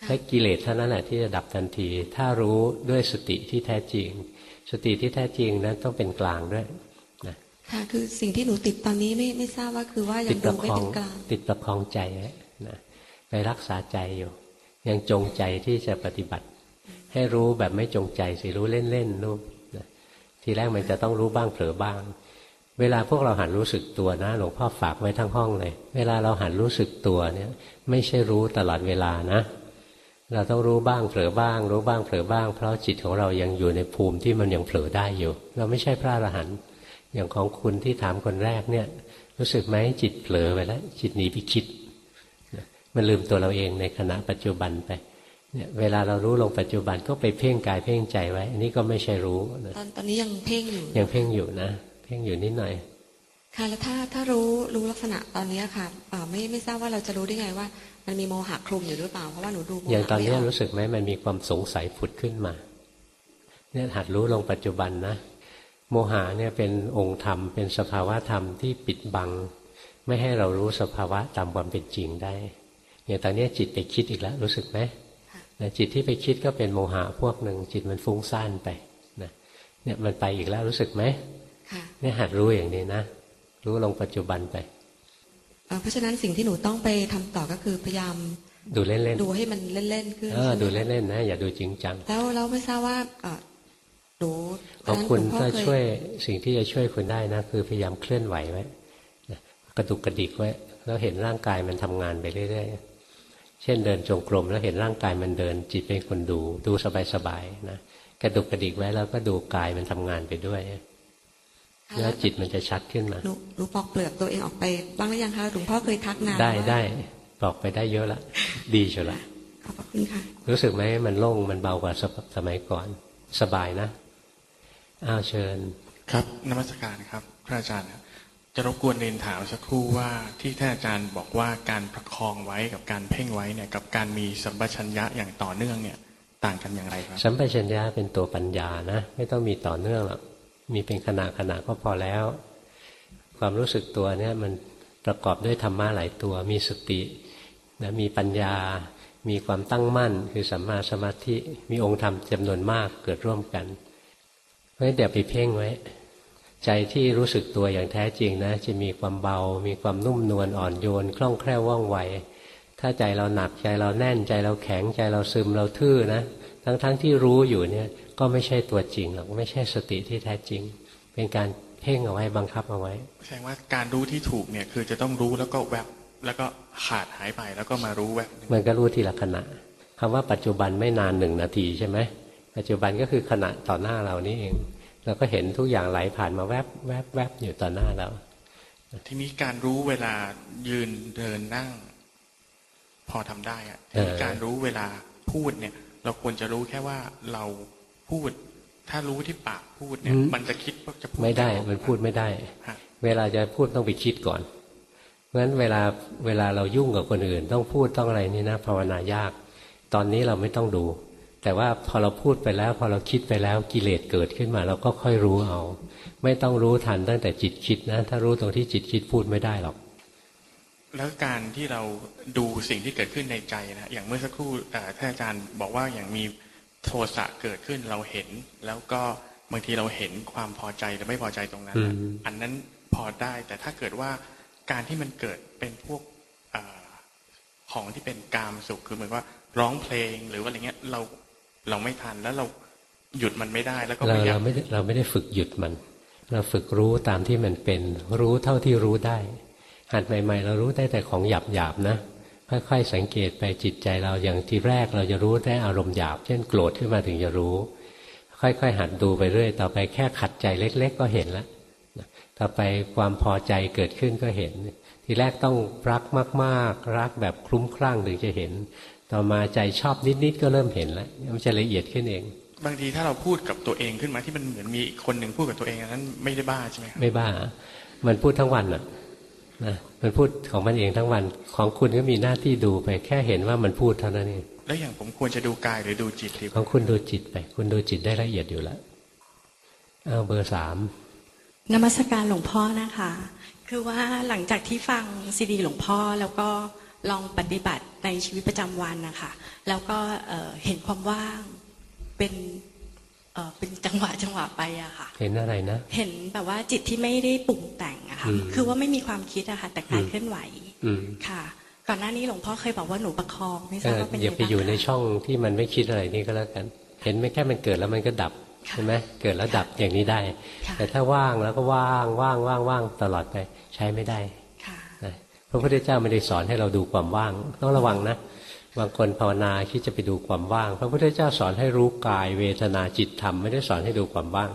แค่กิเลสเท่านั้นแหละที่จะดับทันที ถ้ารู้ด้วยสติที่แท้จริง สติที่แท้จริงนั้นต้องเป็นกลางด้วย ค่ะคือสิ่งที่หนูติดตอนนี้ไม่ไม่ทราบว่าคือว่ายังดูไม่ถึงกลางติดประคองใจนะไปรักษาใจอยู่ ยังจงใจที่จะปฏิบัติ ให้รู้แบบไม่จงใจสิรู้เล่นๆรู้นะทีแรกมันจะต้องรู้บ้างเผลอบ้าง เวลาพวกเราหันรู้สึกตัวนะหลวงพ่อฝากไว้ทั้งห้องเลย เวลาเราหันรู้สึกตัวเนี่ย ไม่ใช่รู้ตลอดเวลานะ เราต้องรู้บ้างเผลอบ้าง รู้บ้างเผลอบ้าง เพราะจิตของเรายังอยู่ในภูมิที่มันยังเผลอได้อยู่ เราไม่ใช่พระอรหันต์ อย่างของคุณที่ถามคนแรกเนี่ย รู้สึกไหมจิตเผลอไปแล้ว จิตหนีไปคิดมันลืมตัวเราเองในขณะปัจจุบันไปเนี่ยเวลาเรารู้ลงปัจจุบันก็ไปเพ่งกายเพ่งใจไว้ อันนี้ก็ไม่ใช่รู้นะตอนตอนนี้ยังเพ่งอยู่ ยังเพ่งอยู่นะ เพ่งอยู่นิดหน่อย ค่ะแล้วถ้าถ้ารู้รู้ลักษณะตอนนี้ค่ะเอ่อไม่ไม่ทราบว่าเราจะรู้ได้ไงว่า มันมีโมหะคลุมอยู่หรือเปล่าเพราะว่าหนูดูโมหะอย่างตอนนี้ไม่กรู้สึกไหมมันมีความสงสัยผุดขึ้นมา เนี่ยหัดรู้ลงปัจจุบันนะ โมหะเนี่ยเป็นองค์ธรรม เป็นสภาวะธรรมที่ปิดบัง ไม่ให้เรารู้สภาวะตามความเป็นจริงได้อย่างตอนนี้จิตไปคิดอีกแล้วรู้สึกไหมนะจิตที่ไปคิดก็เป็นโมหะพวกหนึ่งจิตมันฟุ้งซ่านไปนะเนี่ยมันไปอีกแล้วรู้สึกไหมค่ะเนี่ยหัดรู้อย่างนี้นะรู้ลงปัจจุบันไปเอ่อเพราะฉะนั้นสิ่งที่หนูต้องไปทำต่อก็คือพยายามดูเล่นดูให้มันเล่นๆขึ้นๆเออใช่ไหมดูเล่นๆนะอย่าดูจริงจังแล้วเราไม่ทราบว่า เอ่อหนูขอบคุณตนนั้นหลวงพ่ถ้าเคช่วยสิ่งที่จะช่วยคุณได้นะคือพยายามเคลื่อนไหวไว้นะกระดุกกระดิกไว้ แล้วเห็นร่างกายมันทำงานไปเรื่อยๆเช่นเดินจงกรมแล้วเห็นร่างกายมันเดิน จิตเป็นคนดู ดูสบายๆนะกระดุกกระดิกไว้แล้วก็ดูกายมันทำงานไปด้วยค่ะแล้วจิตมันจะชัดขึ้นมาหนูหนูปอกเปลือกตัวเองออกไปบ้างหรือยังคะหลวงพ่อเคยทักนานได้ว่าได้บอกไปได้เยอะละดีเชียวละขอบพระคุณค่ะ รู้สึกไหมมันโล่งมันเบากว่าสสมัยก่อน สบายนะ อ้าวเชิญ ครับนมัสการครับ พระอาจารย์ครับจะรบกวนเรียนถามสักครู่ว่าที่ท่านอาจารย์บอกว่าการประคองไว้กับการเพ่งไว้เนี่ยกับการมีสัมปชัญญะอย่างต่อเนื่องเนี่ยต่างกันอย่างไรครับสัมปชัญญะเป็นตัวปัญญานะไม่ต้องมีต่อเนื่องหรอกมีเป็นขณะขณะก็พอแล้ว ความรู้สึกตัวเนี่ยมันประกอบด้วยธรรมะหลายตัว มีสตินะมีปัญญา มีความตั้งมั่น คือสัมมาสมาธิมีองค์ธรรมจำนวนมากเกิดร่วมกัน เพราะฉะนั้นเดี๋ยวไปเพ่งไว้ ใจที่รู้สึกตัวอย่างแท้จริงนะ จะมีความเบา มีความนุ่มนวลอ่อนโยน คล่องแคล่วว่องไว ถ้าใจเราหนักใจเราแน่นใจเราแข็งใจเราซึมเราทื่อนะ ทั้งๆทที่รู้อยู่เนี่ยก็ไม่ใช่ตัวจริงหรอกไม่ใช่สติที่แท้จริง เป็นการเพ่งเอาไว้บังคับเอาไว้แสดงว่าการรู้ที่ถูกเนี่ยคือจะต้องรู้แล้วก็แวบแล้วก็ขาดหายไปแล้วก็มารู้แวบหนึ่งมันก็รู้ทีละขณะคำว่าปัจจุบันไม่นานหนึ่งนาทีใช่ไหม ปัจจุบันก็คือขณะต่อหน้าเรานี่เองเราก็เห็นทุกอย่างไหลผ่านมาแวบแวบแวบอยู่ต่อหน้าเราทีนี้การรู้เวลายืนเดินนั่ง พอทำได้อะทีนี้เออการรู้เวลาพูดเนี่ย เราควรจะรู้แค่ว่าเราพูด ถ้ารู้ที่ปากพูดเนี่ย มันจะคิดว่าจะพูดไม่ได้ออกมันพูดไม่ได้ฮะเวลาจะพูดต้องไปคิดก่อนเพราะฉะนั้นเวลาเวลาเรายุ่งกับคนอื่น ต้องพูดต้องอะไรนี่นะภาวนายาก ตอนนี้เราไม่ต้องดู แต่ว่าพอเราพูดไปแล้ว พอเราคิดไปแล้วกิเลสเกิดขึ้นมา เราก็ค่อยรู้เอา ไม่ต้องรู้ทันตั้งแต่จิตคิดนะ ถ้ารู้ตรงที่จิตคิดพูดไม่ได้หรอกแล้วการที่เราดูสิ่งที่เกิดขึ้นในใจนะอย่างเมื่อสักครู่เอ่อท่านอาจารย์บอกว่าอย่างมีโทสะเกิดขึ้นเราเห็น แล้วก็บางทีเราเห็นความพอใจหรือไม่พอใจตรงนั้นนะอืมอันนั้นพอได้ แต่ถ้าเกิดว่าการที่มันเกิดเป็นพวกเออของที่เป็นกามสุขคือเหมือนว่าร้องเพลงหรือว่าอะไรเงี้ยเรา เราไม่ทันแล้วเราหยุดมันไม่ได้แล้วก็เราพยายาเรามไม่ได้เราไม่ได้ฝึกหยุดมัน เราฝึกรู้ตามที่มันเป็น รู้เท่าที่รู้ได้ หัดใหม่ ๆ เรารู้ได้แต่ของหยาบหยาบๆนะค่อยๆสังเกตไปจิตใจเราอย่างทีแรกเราจะรู้ได้อารมณ์หยาบ เช่นโกรธขึ้นมาถึงจะรู้ ค่อยๆหัดดูไปเรื่อย ต่อไปแค่ขัดใจเล็ก ๆ ก็เห็นแล้วต่อไปความพอใจเกิดขึ้นก็เห็น ทีแรกต้องรักมาก ๆ รักแบบคลุ้มคลั่งถึงจะเห็น ต่อมาใจชอบนิดๆก็เริ่มเห็นแล้วมันจะละเอียดขึ้นเอง บางทีถ้าเราพูดกับตัวเองขึ้นมาที่มันเหมือนมีอีกคนหนึ่งพูดกับตัวเองอันนั้นไม่ได้บ้าใช่ไหมครับไม่บ้า มันพูดทั้งวันน่ะนะมันพูดของมันเองทั้งวันของคุณก็มีหน้าที่ดูไปแค่เห็นว่ามันพูดเท่านั้นเองแล้วอย่างผมควรจะดูกายหรือดูจิตดีของคุณดูจิตไป คุณดูจิตได้ละเอียดอยู่แล้วเอาเบอร์สามนมัสการหลวงพ่อนะคะ คือว่าหลังจากที่ฟังซีดีหลวงพ่อแล้วก็ ลองปฏิบัติในชีวิตประจำวันนะคะ แล้วก็เอ่อเห็นความว่างเป็นเอ่อเป็นจังหวะจังหวะไปอะค่ะ เห็นอะไรนะ เห็นแบบว่าจิตที่ไม่ได้ปรุงแต่งอะค่ะอืมคือว่าไม่มีความคิดอะค่ะ แต่การอืมเคลื่อนไหวอืมค่ะ ก่อนหน้านี้หลวงพ่อเคยบอกว่าหนูประคองไม่ทเอราบอว่าเป็นอย่ายังไปไงอยู่ในบ้างคะช่องที่มันไม่คิดอะไรนี่ก็แล้วกัน เห็นไหมแค่มันเกิดแล้วมันก็ดับค่ะใช่ไหมเกิดแล้วดับอย่างนี้ได้ค่ะแต่ถ้าว่างแล้วก็ว่างว่างว่างว่างตลอดไปใช้ไม่ได้ค่ะนะ พระพุทธเจ้าไม่ได้สอนให้เราดูความว่าง ต้องระวังนะบางคนภาวนาคิดจะไปดูความว่าง พระพุทธเจ้าสอนให้รู้กายเวทนาจิตธรรมไม่ได้สอนให้ดูความว่าง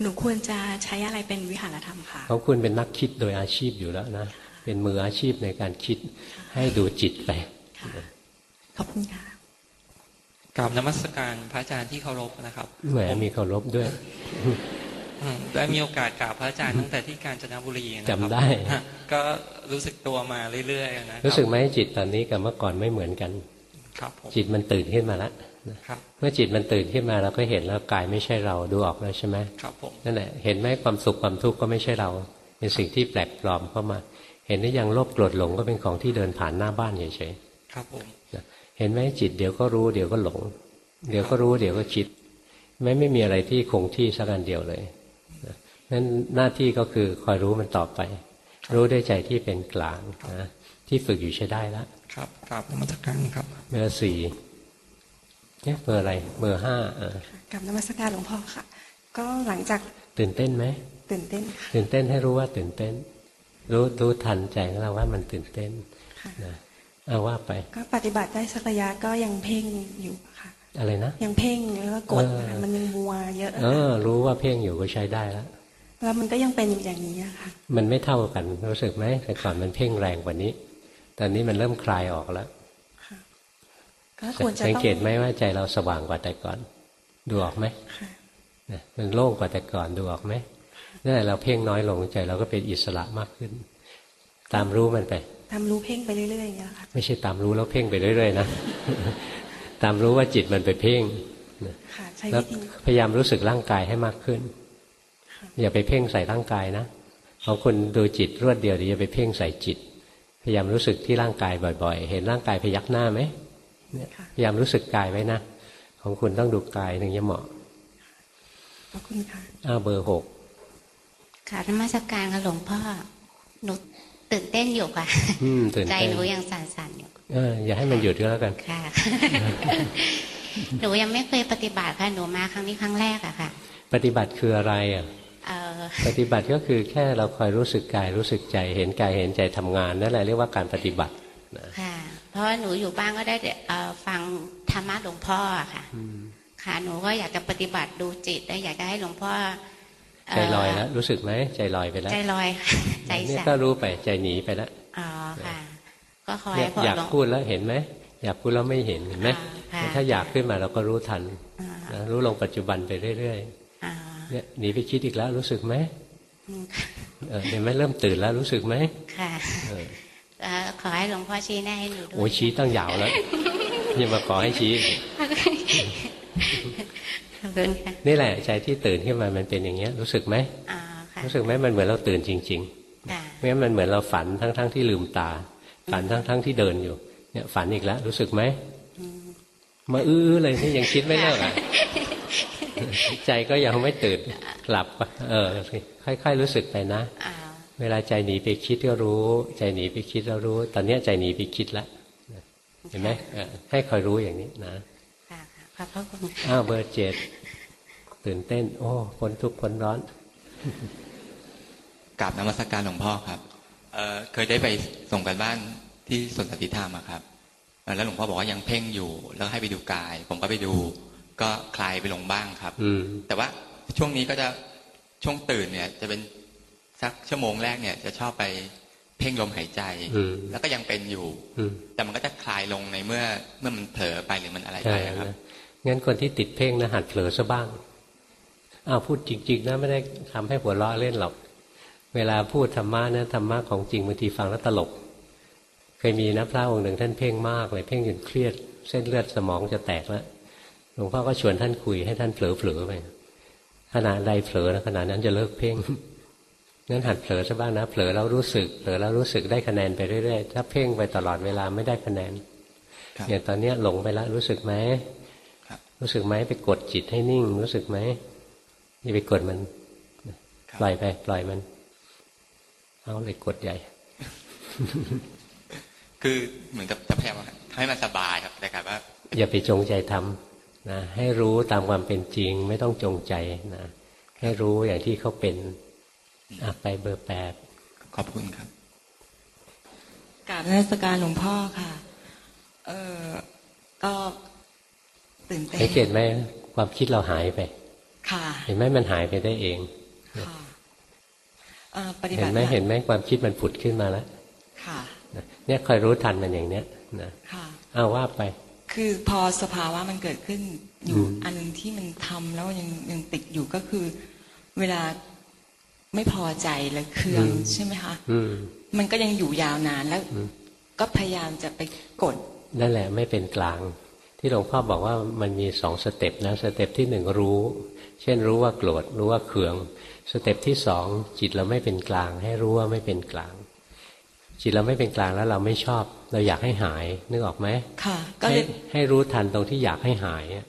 หนูควรจะใช้อะไรเป็นวิหารธรรมคะของคุณเป็นนักคิดโดยอาชีพอยู่แล้วนะเป็นมืออาชีพในการคิดให้ดูจิตไปค่ะขอบคุณค่ะกราบนมัสการพระอาจารย์ที่เคารพนะครับแหมผมีเคารพด้วยอืม ได้มีโอกาสกราบพระอาจารย์ตั้งแต่ที่กาญจนบุรีนะครับจำได้ฮะก็รู้สึกตัวมาเรื่อยๆนะคบรู้สึกไหมจิตตอนนี้กับเมื่อก่อนไม่เหมือนกัน ครับผมจิตมันตื่นขึ้นมาแล้วครับเมื่อจิตมันตื่นขึ้นมาเราก็เห็นแล้วกายไม่ใช่เราดูออกแล้วใช่ไหมครับผมนั่นแหละเห็นไหมความสุขความทุกข์ก็ไม่ใช่เรา เป็นสิ่งที่แปลกปลอมเข้ามา เห็นได้ยังโลภโกรธหลงก็เป็นของที่เดินผ่านหน้าบ้านเฉยครับผมๆนะเห็นไหมจิตเดี๋ยวก็รู้เดี๋ยวก็หลง เดี๋ยวก็รู้เดี๋ยวก็คิดไม่ไม่มีอะไรที่คงที่สักอันเดียวเลย นะนั้นหน้าที่ก็คือคอยรู้มันต่อไป รู้ด้วยใจที่เป็นกลางนะที่ฝึกอยู่ใช้ได้แล้วครับกราบนมัสการครับเบอร์สี่เนี่ยเบอร์อะไรเบอร์ห้าอ่ากับนมัสการหลวงพ่อค่ะ ก็หลังจากตื่นเต้นไหมตื่นเต้นค่ะตื่นเต้นให้รู้ว่าตื่นเต้น รู้รู้ทันใจของเราว่ามันตื่นเต้นค่ะนะเอาว่าไป ก็ปฏิบัติได้สักระยะก็ยังเพ่งอยู่ค่ะ อะไรนะ ยังเพ่งแล้วก็กดเออค่ะมันยังมัวเยอะ เออ รู้ว่าเพ่งอยู่ก็ใช้ได้แล้ว แล้วมันก็ยังเป็นอยู่อย่างนี้อะค่ะ มันไม่เท่ากันรู้สึกไหมแต่ก่อนมันเพ่งแรงกว่านี้ ตอนนี้มันเริ่มคลายออกแล้วก็ควรจะสังต้องเกตไหมว่าใจเราสว่างกว่าแต่ก่อน ดูออกไหมค่ะนะมันโล่งกว่าแต่ก่อนดูออกไหมนั่นแหละเราเพ่งน้อยลงใจเราก็เป็นอิสระมากขึ้น ตามรู้มันไปทำรู้เพ่งไปเรื่อยๆอย่างเงี้ยค่ะไม่ใช่ตามรู้แล้วเพ่งไปเรื่อยๆนะตามรู้ว่าจิตมันไปเพ่งนะค่ะใช้แล้ววิธีพยายามรู้สึกร่างกายให้มากขึ้น อย่าไปเพ่งใส่ร่างกายนะของคุณดูจิตรวดเดียวเดี๋ยวอย่าไปเพ่งใส่จิต พยายามรู้สึกที่ร่างกายบ่อย ๆ เห็นร่างกายพยักหน้าไหมเนี่ยค่ะพยายามรู้สึกกายไว้นะของคุณต้องดูกายถึงจะเหมาะขอบคุณค่ะอ้าวเบอร์หกค่ะนมัสการค่ะหลวงพ่อหนูตื่นเต้นอยู่ค่ะอืมตื่นใจเต้นหนูยังสั่นๆอยู่เอออย่าให้มันหยุดก็แล้วกันค่ะหนูยังไม่เคยปฏิบัติค่ะหนูมาครั้งนี้ครั้งแรกอะค่ะ ปฏิบัติคืออะไรอะเออ ปฏิบัติก็คือแค่เราคอยรู้สึกกายรู้สึกใจ เห็นกายเห็นใจทำงานนั่นแหละเรียกว่าการปฏิบัตินะค่ะเพราะว่าหนูอยู่บ้านก็ได้แต่เอ่อฟังธรรมะหลวงพ่ออะค่ะค่ะหนูก็อยากจะปฏิบัติดูจิตและอยากจะให้หลวงพ่อเใจลอยแล้วรู้สึกไหมใจลอยไปแล้ว ใจลอยค่ะใจเนี่ยสั่นก็รู้ไปใจหนีไปแล้วอ๋อค่ะ ก็คอยเนี่ยพออยากหลวงพูดแล้วเห็นไหมอยากพูดแล้วไม่เห็นเห็นไหมอ่าค่ะแต่ถ้าอยากขึ้นมาเราก็รู้ทันอ่านะรู้ลงปัจจุบันไปเรื่อยอ่าๆ เนี่ยหนีไปคิดอีกแล้วรู้สึกไหมอืมเออเห็นไหมเริ่มตื่นแล้วรู้สึกไหมค่ะเออเอ่อขอให้หลวงพ่อชี้แน่ให้หนูด้วยโอ้ยชี้ตั้งยาวแล้วยังมาขอให้ชี้ขอบคุณค่ะนี่แหละใจที่ตื่นขึ้นมามันเป็นอย่างเงี้ย รู้สึกไหมอ่าค่ะรู้สึกไหมมันเหมือนเราตื่นจริงค่ะๆไม่งั้นมันเหมือนเราฝันทั้งๆที่ลืมตา ฝันทั้งๆที่เดินอยู่ เนี่ย ฝันอีกแล้ว รู้สึกไหมมาอื้อๆเลยนี่ยังคิดไม่เลิกอะ ใจก็ยังไม่ตื่นหลับก็เออ ค่อยๆรู้สึกไปนะอ่าเวลาใจหนีไปคิดก็รู้ ใจหนีไปคิดแล้วรู้ ตอนเนี้ยใจหนีไปคิดแล้วเห็นไหมเออให้คอยรู้อย่างนี้นะค่ะค่ะขอบพระคุณค่ะอ้าวเบอร์เจ็ดตื่นเต้น โอ้พ้นทุกข์พ้นร้อนกราบนมัสการหลวงพ่อครับเอ่อเคยได้ไปส่งกันบ้านที่สวนสันติธรรมอะครับเอ่อแล้วหลวงพ่อบอกว่ายังเพ่งอยู่ แล้วให้ไปดูกาย ผมก็ไปดู ก็คลายไปลงบ้างครับ อืมแต่ว่าช่วงนี้ก็จะช่วงตื่นเนี่ย จะเป็นสักชั่วโมงแรกเนี่ย จะชอบไปเพ่งลมหายใจอืมแล้วก็ยังเป็นอยู่อืมแต่มันก็จะคลายลงในเมื่อเมื่อมันเผลอไปหรือมันอะไรใช่ไปอะครับนะงั้นคนที่ติดเพ่งนะหัดเผลอซะบ้างอ้าวพูดจริง ๆนะไม่ได้ทำให้หัวเราะเล่นหรอก เวลาพูดธรรมะนะธรรมะของจริงบางทีฟังแล้วตลก เคยมีนะพระองค์หนึ่งท่านเพ่งมากเลยเพ่งจนเครียด เส้นเลือดสมองจะแตกแล้ว หลวงพ่อก็ชวนท่านคุยให้ท่านเผลอๆไปขณะใดเผลอนะขณะนั้นจะเลิกเพ่งงั้นหัดเผลอซะบ้างนะเผลอแล้วรู้สึกเผลอแล้วรู้สึกได้คะแนนไปเรื่อยๆถ้าเพ่งไปตลอดเวลาไม่ได้คะแนนครับอย่างตอนเนี้ยหลงไปแล้วรู้สึกไหมครับรู้สึกไหมไปกดจิตให้นิ่ง รู้สึกไหมอย่าไปกดมันครับปล่อยไปปล่อยมัน เอาเลยกดใหญ่ คือเหมือนกับจะพยายามให้มันสบายครับแต่กลายว่า อย่าไปจงใจทำ นะให้รู้ตามความเป็นจริงไม่ต้องจงใจนะให้รู้อย่างที่เขาเป็นอะไปเบอร์แปดขอบคุณครับกราบนมัสการหลวงพ่อค่ะ เออก็ตื่นเต้นสังเกตไหมความคิดเราหายไป ค่ะ เห็นไหมมันหายไปได้เองค่ะเอ่อปฏิเห็บันติไหมเห็นไหมความคิดมันผุดขึ้นมาแล้ว ค่ะนะเนี่ยคอยรู้ทันมันอย่างเนี้ยนะค่ะเอาว่าไป คือพอสภาวะมันเกิดขึ้นอยู่อืมอันหนึงที่มันทำแล้วยังยังติดอยู่ก็คือ เวลาไม่พอใจและเคืองใช่ไหมคะอืมมันก็ยังอยู่ยาวนานแล้วอืมก็พยายามจะไปกด นั่นแหละไม่เป็นกลาง ที่หลวงพ่อบอกว่ามันมีสองสเต็ปนะสเต็ปที่หนึ่งรู้ เช่นรู้ว่าโกรธรู้ว่าเคือง สเต็ปที่สองจิตเราไม่เป็นกลาง ให้รู้ว่าไม่เป็นกลาง จิตเราไม่เป็นกลางแล้วเราไม่ชอบ เราอยากให้หายนึกออกไหมค่ะ ก็ให้เลยให้รู้ทันตรงที่อยากให้หายอะ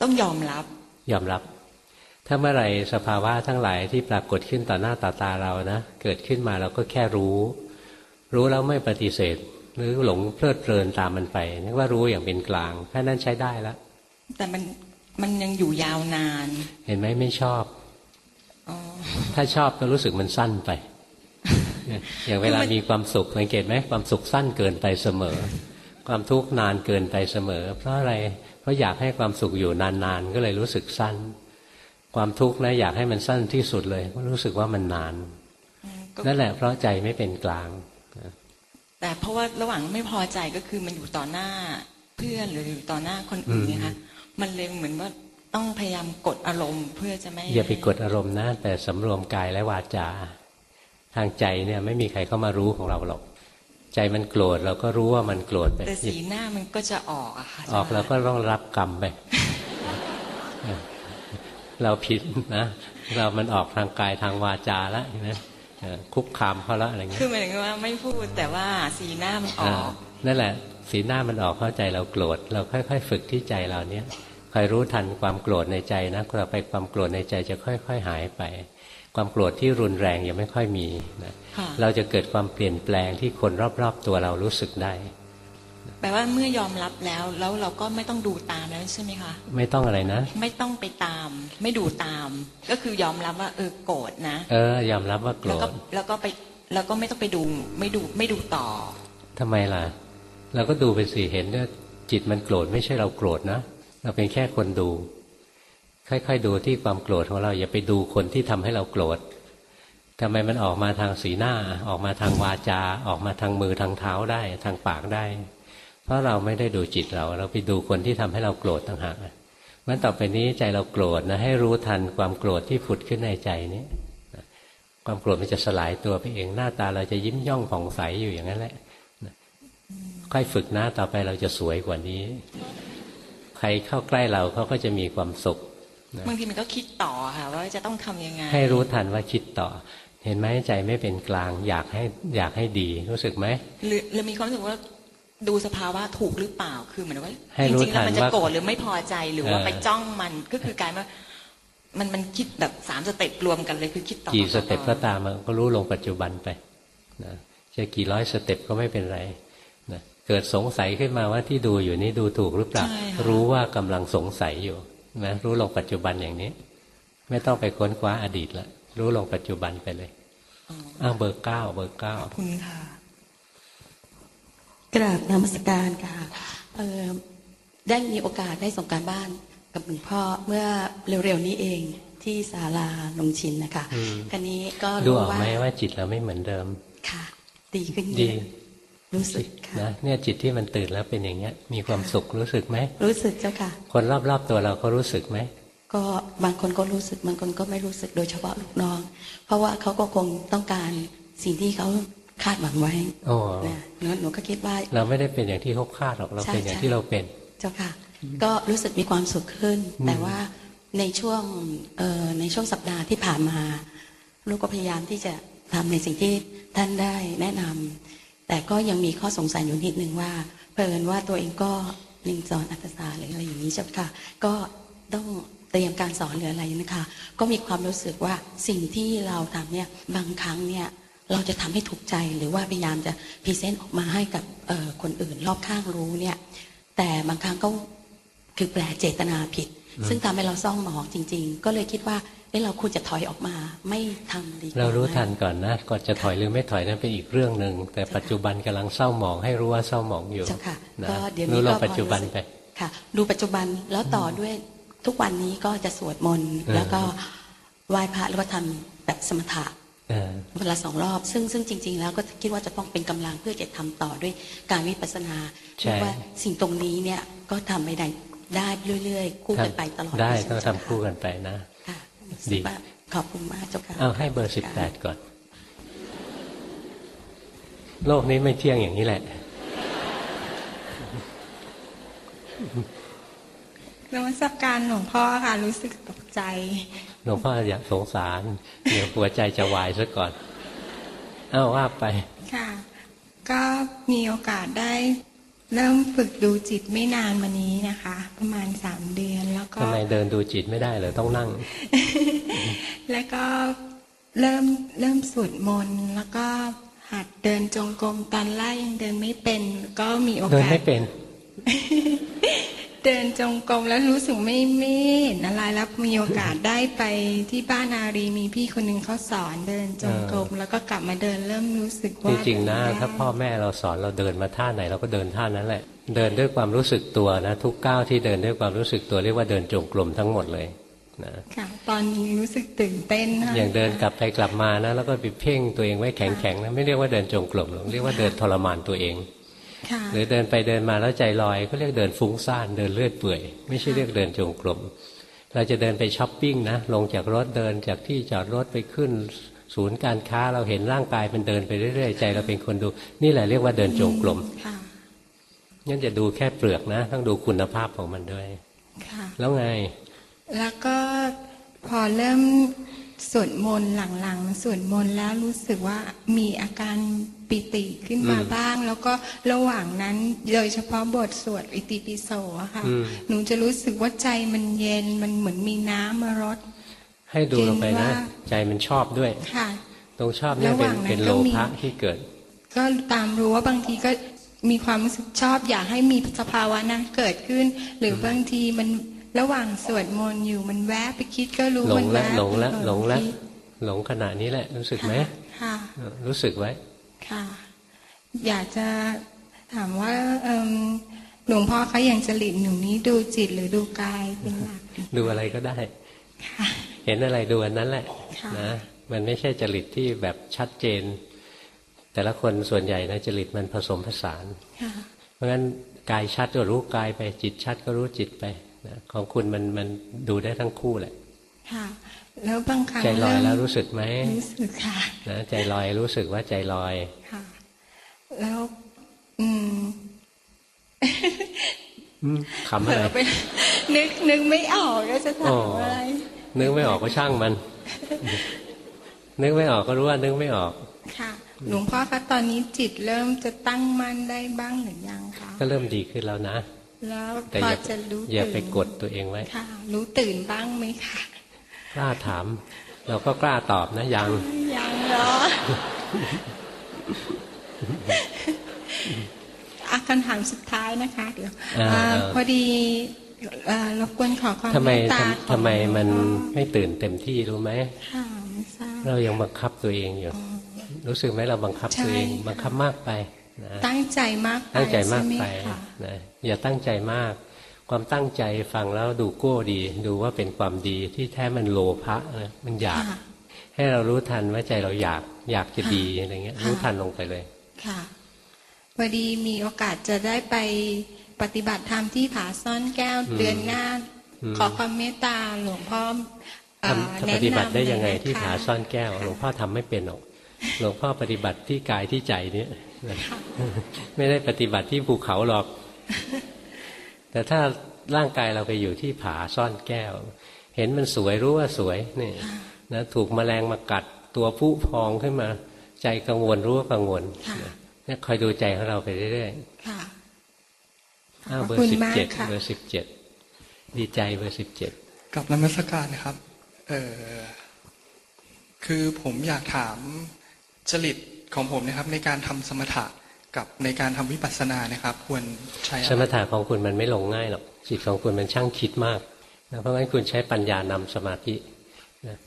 ต้องยอมรับ ยอมรับ ถ้าเมื่อไหร่สภาวะทั้งหลายที่ปรากฏขึ้นต่อหน้าต่อตาเรานะเกิดขึ้นมาเราก็แค่รู้ รู้แล้วไม่ปฏิเสธ หรือหลงเพลิดเพลินตามมันไปนึกว่ารู้อย่างเป็นกลางแค่นั้นใช้ได้แล้วแต่มันมันยังอยู่ยาวนาน เห็นไหมไม่ชอบอ๋อถ้าชอบก็รู้สึกมันสั้นไป อย่างเวลามีความสุขสังเกตไหมความสุขสั้นเกินไปเสมอ ความทุกข์นานเกินไปเสมอ เพราะอะไรเพราะอยากให้ความสุขอยู่นานๆก็เลยรู้สึกสั้น ความทุกข์นะอยากให้มันสั้นที่สุดเลยเพราะรู้สึกว่ามันนานก็นั่นแหละเพราะใจไม่เป็นกลาง แต่เพราะว่าระหว่างไม่พอใจก็คือมันอยู่ต่อหน้าเพื่อนหรืออยู่ต่อหน้าคนอื่นอืมนะคะมันเลยเหมือนว่าต้องพยายามกดอารมณ์เพื่อจะไม่อย่าไปกดอารมณ์นะแต่สำรวมกายและวาจา ทางใจเนี่ยไม่มีใครเข้ามารู้ของเราหรอก ใจมันโกรธเราก็รู้ว่ามันโกรธไปแต่สีหน้ามันก็จะออกอะค่ะออกเราก็ต้องรับกรรมไปเราผิดนะ เรามันออกทางกายทางวาจาแล้วนะเอ่อคุกคามเขาแล้วอะไรเงี้ยคือหมายถึงว่าไม่พูดแต่ว่าสีหน้ามันออกนั่นแหละ สีหน้ามันออกเข้าใจเราโกรธเราค่อย ๆ ฝึกที่ใจเราเนี้ยคอยรู้ทันความโกรธในใจนะเราไปความโกรธในใจจะค่อย ๆ หายไป ความโกรธที่รุนแรงยังไม่ค่อยมีนะค่ะเราจะเกิดความเปลี่ยนแปลงที่คนรอบๆตัวเรารู้สึกได้ แปลว่าเมื่อยอมรับแล้ว แล้วเราก็ไม่ต้องดูตามแล้วใช่ไหมคะ ไม่ต้องอะไรนะ ไม่ต้องไปตาม ไม่ดูตาม ก็คือยอมรับว่า เออโกรธนะ เออยอมรับว่าโกรแล้วก็ธแล้วก็ไปแล้วก็ไม่ต้องไปดูไม่ดูไม่ดูต่อทำไมล่ะ เราก็ดูไปสิเห็นว่าจิตมันโกรธไม่ใช่เราโกรธนะ เราเป็นแค่คนดู ค่อยๆดูที่ความโกรธของเราอย่าไปดูคนที่ทำให้เราโกรธทำไมมันออกมาทางสีหน้า ออกมาทางวาจา ออกมาทางมือทางเท้าได้ทางปากได้ เพราะเราไม่ได้ดูจิตเรา เราไปดูคนที่ทำให้เราโกรธต่างหากมันต่อไปนี้ใจเราโกรธนะให้รู้ทันความโกรธที่ผุดขึ้นในใจนี้ความโกรธมันจะสลายตัวไปเองหน้าตาเราจะยิ้มย่องผ่องใสอยู่อย่างนั้นแหละค่อยฝึกนะต่อไปเราจะสวยกว่านี้ ใครเข้าใกล้เราเขาก็จะมีความสุข บางทีมันก็คิดต่อค่ะ ว่าจะต้องทำยังไง ให้รู้ทันว่าคิดต่อ เห็นไหมใจไม่เป็นกลาง อยากให้อยากให้ดีรู้สึกไหมหรือหรือมีความรู้สึกว่าดูสภาวะถูกหรือเปล่าคือเหมือนว่าให้รู้จริงๆแล้วมันทันจะว่าโกรธหรือไม่พอใจหรือว่าเออไปจ้องมันก็คือกลายว่ามันมันคิดแบบสามสเต็ปรวมกันเลยคือคิดต่อกี่สต่อเต็ปต่อก็ตามมันก็รู้ลงปัจจุบันไปนะจะกี่ร้อยสเต็ปก็ไม่เป็นไรนะเกิดสงสัยขึ้นมาว่าที่ดูอยู่นี่ดูถูกหรือเปล่าใช่ค่ะรู้ว่ากำลังสงสัยอยู่ นะรู้ลงปัจจุบันอย่างนี้ ไม่ต้องไปค้นคว้าอดีตละรู้ลงปัจจุบันไปเลยอ้าวเบอร์เก้าเบอร์เก้าขอบคุณค่ะ กราบนมัสการค่ะเอ่อได้มีโอกาสได้ส่งการบ้านกับหลวงพ่อเมื่อเร็วๆนี้เองที่ศาลาลงชินนะคะอืมกันนี้ก็ดูรู้ออกว่าไหมว่าจิตเราไม่เหมือนเดิม ค่ะ ดีขึ้นเยดีอะ รู้สึกค่ะนะเนี่ยจิตที่มันตื่นแล้วเป็นอย่างเงี้ย มีความสุขรู้สึกไหมรู้สึกเจ้าค่ะ คนรอบๆตัวเราก็รู้สึกไหมก็บางคนก็รู้สึกบางคนก็ไม่รู้สึกโดยเฉพาะลูกน้อง เพราะว่าเขาก็คงต้องการสิ่งที่เขาคาดหวังไว้โอ้นะหนูหนูก็คิดว่า เราไม่ได้เป็นอย่างที่เขาคาดหรอกเราใช่เป็นอย่างใช่ที่เราเป็น เจ้าค่ะ ก็รู้สึกมีความสุขขึ้นอืมแต่ว่าในช่วงเอ่อในช่วงสัปดาห์ที่ผ่านมา ลูกก็พยายามที่จะทำในสิ่งที่ท่านได้แนะนำ แต่ก็ยังมีข้อสงสัยอยู่นิดนึงว่าเพิ่นว่าตัวเองก็ลิงสอนอัตศาหรืออะไรอย่างนี้ใช่ไหมคะก็ต้องเตรียมการสอนหรืออะไรนะคะ ก็มีความรู้สึกว่าสิ่งที่เราทำเนี่ยบางครั้งเนี่ยเราจะทำให้ถูกใจหรือว่าพยายามจะพรีเซนต์ออกมาให้กับคนอื่นรอบข้างรู้เนี่ยแต่บางครั้งก็คือแปลเจตนาผิด ซึ่งทำให้เราซ่องหมองจริง ๆ ก็เลยคิดว่า เอ้เราควรจะถอยออกมา ไม่ทำดีกว่าเรารู้ไหมทันก่อนนะก่อนจะถอยหรือไม่ถอยนั้นเป็นอีกเรื่องหนึ่งแต่ปัจจุบันกำลังเศร้าหมองให้รู้ว่าเศร้าหมองอยู่เจ้าค่ะนะก็เดี๋ยวรู้นี้เราก็พอปัจจุบันรู้สึกไปค่ะดูปัจจุบันแล้วต่อด้วยทุกวันนี้ก็จะสวดมนต์เออแล้วก็ไหว้พระแล้วก็ทำแบบสมถะเออเวลาสองรอบ ซึ่งซึ่งจริง ๆ แล้วก็คิดว่าจะต้องเป็นกำลังเพื่อจะทำต่อด้วยการวิปัสสนาใช่เพราะว่าสิ่งตรงนี้เนี่ยก็ทำไม่ได้ได้เรื่อยๆ คู่กันไปตลอดได้ใช่หมต้องเจ้าทำคู่กันไปนะค่ะ ดีรู้สึกว่าขอบคุณมากเจ้าค่ะเอาให้เบอร์สิบแปดก่อน โลกนี้ไม่เที่ยงอย่างนี้แหละนมัสการหลวงพ่อค่ะ รู้สึกตกใจ หลวงพ่ออยากสงสาร เดี๋ยวหัวใจจะวายซะก่อน เอ้าว่าไป ค่ะ ก็มีโอกาสได้ เริ่มฝึกดูจิตไม่นานมานี้นะคะ ประมาณสามเดือนแล้วก็ทำไมเดินดูจิตไม่ได้เลยต้องนั่ง แล้วก็เริ่มเริ่มสวดมนต์แล้วก็หัดเดินจงกรมตอนแรกยังเดินไม่เป็น ก็มีโอเดินกาสไม่เป็น เดินจงกรมแล้วรู้สึกไม่ไม่เห็นอะไรแล้วมีโอกาสได้ไปที่บ้านอารีมีพี่คนหนึ่งเขาสอนเดินจงกรมแล้วก็กลับมาเดินเริ่มรู้สึกจว่าริงๆนะได้ถ้าพ่อแม่เราสอนเราเดินมาท่าไหนเราก็เดินท่านั้นแหละ เดินด้วยความรู้สึกตัวนะทุกก้าวที่เดินด้วยความรู้สึกตัวเรียกว่าเดินจงกรมทั้งหมดเลยนะค่ะตอนนี้รู้สึกตื่นเต้นค่ะอย่างเดินกลับไปกลับมานะแล้วก็ไปเพ่งตัวเองไว้แข็งๆนะไม่เรียกว่าเดินจงกรมหรอกเรียกว่าเดินทรมานตัวเองค่ะ หรือเดินไปเดินมาแล้วใจลอยก็เรียกเดินฟุ้งซ่านเดินเลื่อยเปื่อย ไม่ใช่เรียกเดินจงกรมเราจะเดินไปช้อปปิ้งนะลงจากรถเดินจากที่จอดรถไปขึ้น ศูนย์การค้าเราเห็นร่างกายมันเดินไปเรื่อยๆใจเราเป็นคนดู นี่แหละเรียกว่าเดินจงกรมค่ะงั้นจะดูแค่เปลือกนะ ต้องดูคุณภาพของมันด้วยค่ะแล้วไง แล้วก็พอเริ่มสวดมนต์หลังๆสวดมนต์แล้วรู้สึกว่ามีอาการ ปิติขึ้นมาอืมบ้าง แล้วก็ระหว่างนั้นโดยเฉพาะบทสวดอิติปิโสอะค่ะอืมหนูจะรู้สึกว่าใจมันเย็นมันเหมือนมีน้ำมารดให้ดูลงไปนะเกรงว่าใจมันชอบด้วยค่ะตรงชอบเนี่ยระหเป็นว่างนั้นเป็นก็โลมีภะที่เกิด ก็ตามรู้ว่าบางทีก็มีความรู้สึกชอบอยากให้มีสภาวะนั้นเกิดขึ้น หรือบางทีมันระหว่างสวดมนต์อยู่มันแวะไปคิดก็รู้หลมังนแล้วแวะหลงแล้วไปหลงแล้วคิดหลงขณะนี้แหละ รู้สึกไหมค่ะเออรู้สึกไว้ ค่ะ อยากจะถามว่าเอิ่มหลวงพ่อเขาอย่างจริตหนูนี้ดูจิตหรือดูกายเป็นหลักดูอะไรก็ได้ค่ะเห็นอะไรดูอันนั้นแหละค่ะนะมันไม่ใช่จริตที่แบบชัดเจน แต่ละคนส่วนใหญ่นะจริตมันผสมผสานค่ะเพราะฉะนั้นกายชัดก็รู้กายไปจิตชัดก็รู้จิตไปนะของคุณมันมันดูได้ทั้งคู่แหละค่ะ แล้วบางครั้งใจลอยเมแล้วรู้สึกไหมรู้สึกค่ะนะใจลอยรู้สึกว่าใจลอยค่ะ แล้ว อืมอืมขำเผลอะไรอไปนึกนึกไม่ออกก็จะถามอะไรนึกไม่ออกก็ช่างมัน นึกไม่ออกก็รู้ว่านึกไม่ออก ค่ะ หลวงพ่อคะตอนนี้จิตเริ่มจะตั้งมั่นได้บ้างหรือยังคะก็เริ่มดีขึ้นแล้วนะแล้วแต่พออย่าจะรู้อย่าไปตื่นกดตัวเองไว้ค่ะ รู้ตื่นบ้างไหมคะก ล้าถาม เราก็กล้าตอบนะยัง ยังเหรออาคำถามสุดท้ายนะคะ เดี๋ยวอ่าอ่าอ่าพอดีเอ่อรบกวนขอความทำไมเมตตาทำทำไมมันไม่ตื่นเต็มที่รู้ไหมค่ะไม่ทราบเรายังบังคับตัวเองอยู่ รู้สึกไหมเราบังคับตัวเองใช่ค่ะบังคับมากไปนะตั้งใจมากไปตั้งใจมากช่หไปคะนะอย่าตั้งใจมาก ความตั้งใจฟังแล้วดูโก้ดี ดูว่าเป็นความดีที่แท้มันโลภะนะมันอยากค่ะให้เรารู้ทันว่าใจเราอยากอยากจะดีอะไรเงี้ยค่ะรู้ทันลงไปเลยค่ะพอดีมีโอกาสจะได้ไปปฏิบัติธรรมที่ผาซ่อนแก้วอืมเดือนหน้าอืมขอความเมตตาหลวงพ่อเอ่อทำแนะปฏิบัติได้ยังไงนำเลที่นะคะผาซ่อนแก้ว หลวงพ่อทำไม่เป็นหรอกหลวงพ่อปฏิบัติที่กายที่ใจเนี่ยนะไม่ได้ปฏิบัติที่ภูเขาหรอก แต่ถ้าร่างกายเราไปอยู่ที่ผาซ่อนแก้ว เห็นมันสวยรู้ว่าสวยนี่นะถูกแมลงมากัดตัวผู้พองขึ้นมา ใจกังวลรู้ว่ากังวลค่ะเนี่ยคอยดูใจของเราไปเรื่อยค่ะๆอ้าวขอบเบอคุณร์สิบมากเจ็ดค่ะเบอร์สิบเจ็ดดีใจเบอร์สิบเจ็ดกับนมัสการนะครับ เออคือผมอยากถามจริตของผมนะครับ ในการทำสมถะ กับในการทำวิปัสสนานะครับ ควรใช้สมถะของคุณมันไม่ลงง่ายหรอกจิตของคุณมันช่างคิดมากนะเพราะงั้นคุณใช้ปัญญานำสมาธิ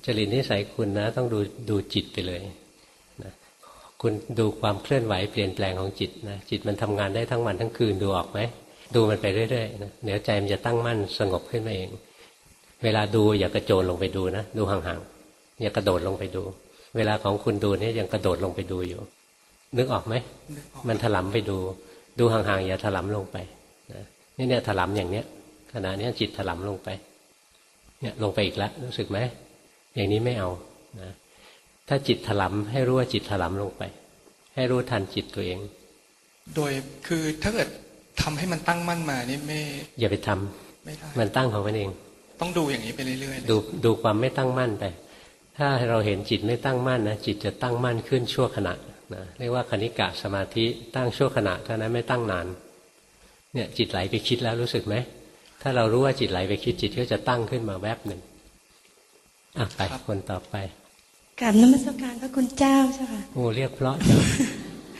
จริตนิสัยคุณนะ ต้องดูดูจิตไปเลยนะคุณดูความเคลื่อนไหวเปลี่ยนแปลงของจิตนะจิตมันทำงานได้ทั้งวันทั้งคืนดูออกไหมดูมันไปเรื่อยๆนะเดี๋ยวใจมันจะตั้งมั่นสงบขึ้นมาเอง เวลาดูอย่ากระโจนลงไปดูนะดูห่างๆอย่ากระโดดลงไปดู เวลาของคุณดูนี่ยังกระโดดลงไปดูอยู่ นึกออกไหม มันถลำไปดู ดูห่างๆอย่าถลำลงไปนะนี่เนี่ยถลำอย่างเนี้ยขณะนี้จิตถลำลงไป เนี่ยลงไปอีกแล้วรู้สึกไหมอย่างนี้ไม่เอานะถ้าจิตถลำให้รู้ว่าจิตถลำลงไป ให้รู้ทันจิตตัวเอง โดยคือถ้าเกิดทำให้มันตั้งมั่นมานี่ไม่ อย่าไปทำไม่ได้มันตั้งของมันเอง ต้องดูอย่างนี้ไปเรื่อยๆดูดูความไม่ตั้งมั่นไป ถ้าเราเห็นจิตไม่ตั้งมั่นนะจิตจะตั้งมั่นขึ้นชั่วขณะ นะเรียกว่าคณิกะสมาธิตั้งชั่วขณะเท่านั้นไม่ตั้งนานเนี่ยจิตไหลไปคิดแล้วรู้สึกไหมถ้าเรารู้ว่าจิตไหลไปคิดจิตก็จะตั้งขึ้นมาแวบหนึ่งอะไปคนต่อไปกราบนมัสการพระคุณเจ้าเจ้าค่ะโอ้เรียกเพราะจัง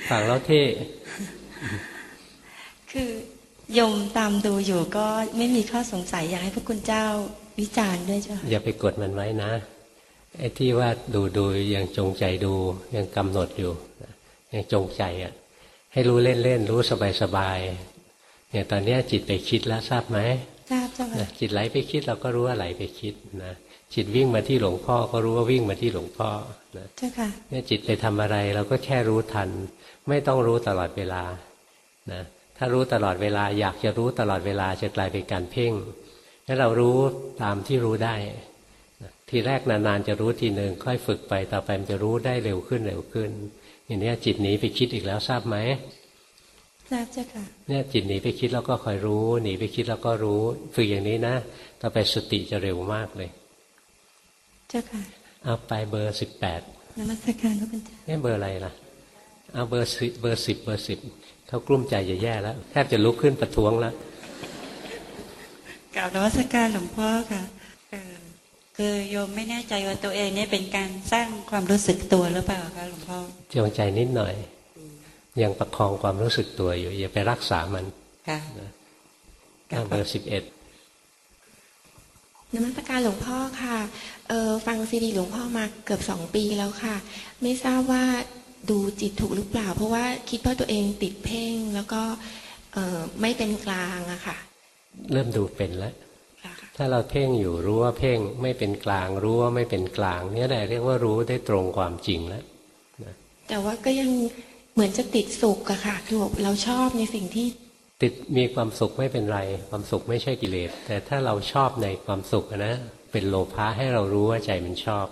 ฟังแล้วเท่คือโยมตามดูอยู่ก็ไม่มีข้อสงสัยอยากให้พระคุณเจ้าวิจารณ์ด้วยเจ้าค่ะอย่าไปกดมันไว้นะ ไอ้ที่ว่าดูดูยังจงใจดูยังกำหนดอยู่ยังจงใจอะ ให้รู้เล่นเล่นรู้สบายสบายเนี่ยตอนนี้จิตไปคิดแล้วทราบไหมทราบเจ้าค่ะจิตไหลไปคิดเราก็รู้ว่าไหลไปคิดนะจิตวิ่งมาที่หลวงพ่อก็รู้ว่าวิ่งมาที่หลวงพ่อนะเจ้าค่ะเนี่ยจิตไปทำอะไรเราก็แค่รู้ทัน ไม่ต้องรู้ตลอดเวลานะถ้ารู้ตลอดเวลาอยากจะรู้ตลอดเวลาจะกลายเป็นการเพ่งถ้าเรารู้ตามที่รู้ได้นะ ทีแรกนานๆจะรู้ทีหนึ่งค่อยฝึกไปต่อไปมันจะรู้ได้เร็วขึ้นเร็วขึ้น อย่างนี้จิตหนีไปคิดอีกแล้วทราบไหมทราบเจ้าค่ะเนี่ยจิตหนีไปคิดแล้วก็คอยรู้หนีไปคิดแล้วก็รู้ฝึกอย่างนี้นะต่อไปสติจะเร็วมากเลยเจ้าค่ะเอาไปเบอร์สิบแปดนมัสการพระคุณเจ้านี่เบอร์อะไรล่ะเอาเบอร์สิเบอร์สิบเบอร์สิบเขากลุ้มใจจะแย่แล้วแทบจะลุกขึ้นประท้วงแล้วกล่าวนวัสการหลวงพ่อค่ะเออ คือโยมไม่แน่ใจว่าตัวเองเนี่ยเป็นการสร้างความรู้สึกตัวหรือเปล่าคะหลวงพ่อจงใจนิดหน่อย ยังประคองความรู้สึกตัวอยู่ อย่าไปรักษามันค่ะเอาเบอร์สิบเอ็ดนมัสการหลวงพ่อค่ะเออฟังซีดีหลวงพ่อมาเกือบสองปีแล้วค่ะ ไม่ทราบว่าดูจิตถูกหรือเปล่า เพราะว่าคิดว่าตัวเองติดเพ่งแล้วก็เออไม่เป็นกลางอะค่ะ เริ่มดูเป็นแล้ว ถ้าเราเพ่งอยู่รู้ว่าเพ่งไม่เป็นกลาง รู้ว่าไม่เป็นกลาง เนี่ยแหละเรียกว่ารู้ได้ตรงความจริงแล้วแต่ว่าก็ยังเหมือนจะติดสุขอะค่ะ คือแบบเราชอบในสิ่งที่ ติดมีความสุขไม่เป็นไร ความสุขไม่ใช่กิเลส แต่ถ้าเราชอบในความสุขอะนะเป็นโลภะให้เรารู้ว่าใจมันชอบ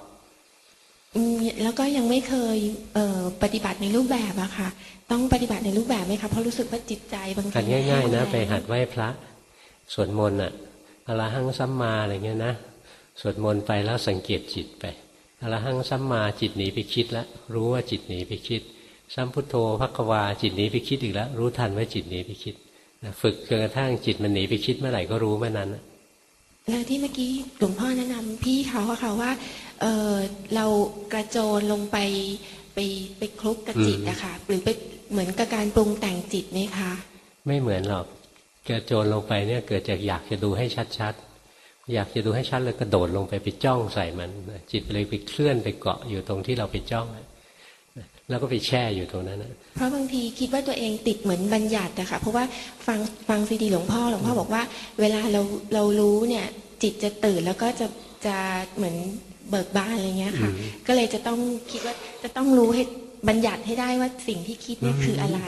อืมแล้วก็ยังไม่เคยเอ่อปฏิบัติในรูปแบบอะค่ะ ต้องปฏิบัติในรูปแบบไหมคะเพราะรู้สึกว่าจิตใจบางทีหัดง่ายๆนะแห้งไปหัดไหว้พระสวดมนต์อะ อรหังสัมมาอะไรเงี้ยนะสวดมนต์ไปแล้วสังเกตจิตไปอรหังสัมมาจิตหนีไปคิดแล้วรู้ว่าจิตหนีไปคิดสัมพุทโธพักวาจิตหนีไปคิดอีกแล้ว รู้ทันว่าจิตหนีไปคิดนะฝึกจนกระทั่งจิตมันหนีไปคิดเมื่อไหร่ก็รู้เมื่อนั้นนะแล้วที่เมื่อกี้หลวงพ่อแนะนำพี่เขาอะค่ะว่าเออเรากระโจนลงไปไปไปคลุกกับจิตอะค่ะหรือไปเหมือนกับการปรุงแต่งจิตไหมคะ ไม่เหมือนหรอก กระโจนลงไปเนี่ยเกิดจากอยากจะดูให้ชัดๆ อยากจะดูให้ชัดเลยกระโดดลงไปไปจ้องใส่มัน จิตเลยไปเคลื่อนไปเกาะอยู่ตรงที่เราไปจ้องแล้วก็ไปแช่อยู่ตรงนั้นนะเพราะบางทีคิดว่าตัวเองติดเหมือนบัญญัติอะค่ะเพราะว่าฟังฟังซีดีหลวงพ่อหลวงพ่อบอกว่า เวลาเราเรารู้เนี่ย จิตจะตื่นแล้วก็จะจะเหมือนเบิกบานอะไรเงี้ยค่ะ ก็เลยจะต้องคิดว่าจะต้องรู้ให้บัญญัติให้ได้ว่าสิ่งที่คิดเนี่ยคืออะไร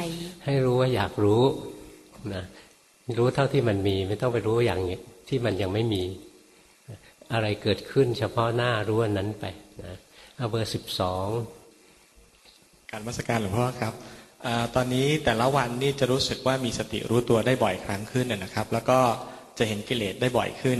ให้รู้ว่าอยากรู้นะ รู้เท่าที่มันมีไม่ต้องไปรู้อย่างที่มันยังไม่มี อะไรเกิดขึ้นเฉพาะหน้ารู้อันนั้นไปนะเอาเบอร์สิบสองการมัสการหลวงพ่อครับอตอนนี้แต่ละวันนี่จะรู้สึกว่ามีสติรู้ตัวได้บ่อยครั้งขึ้นนะครับ แล้วก็ จะเห็นกิเลสได้บ่อยขึ้น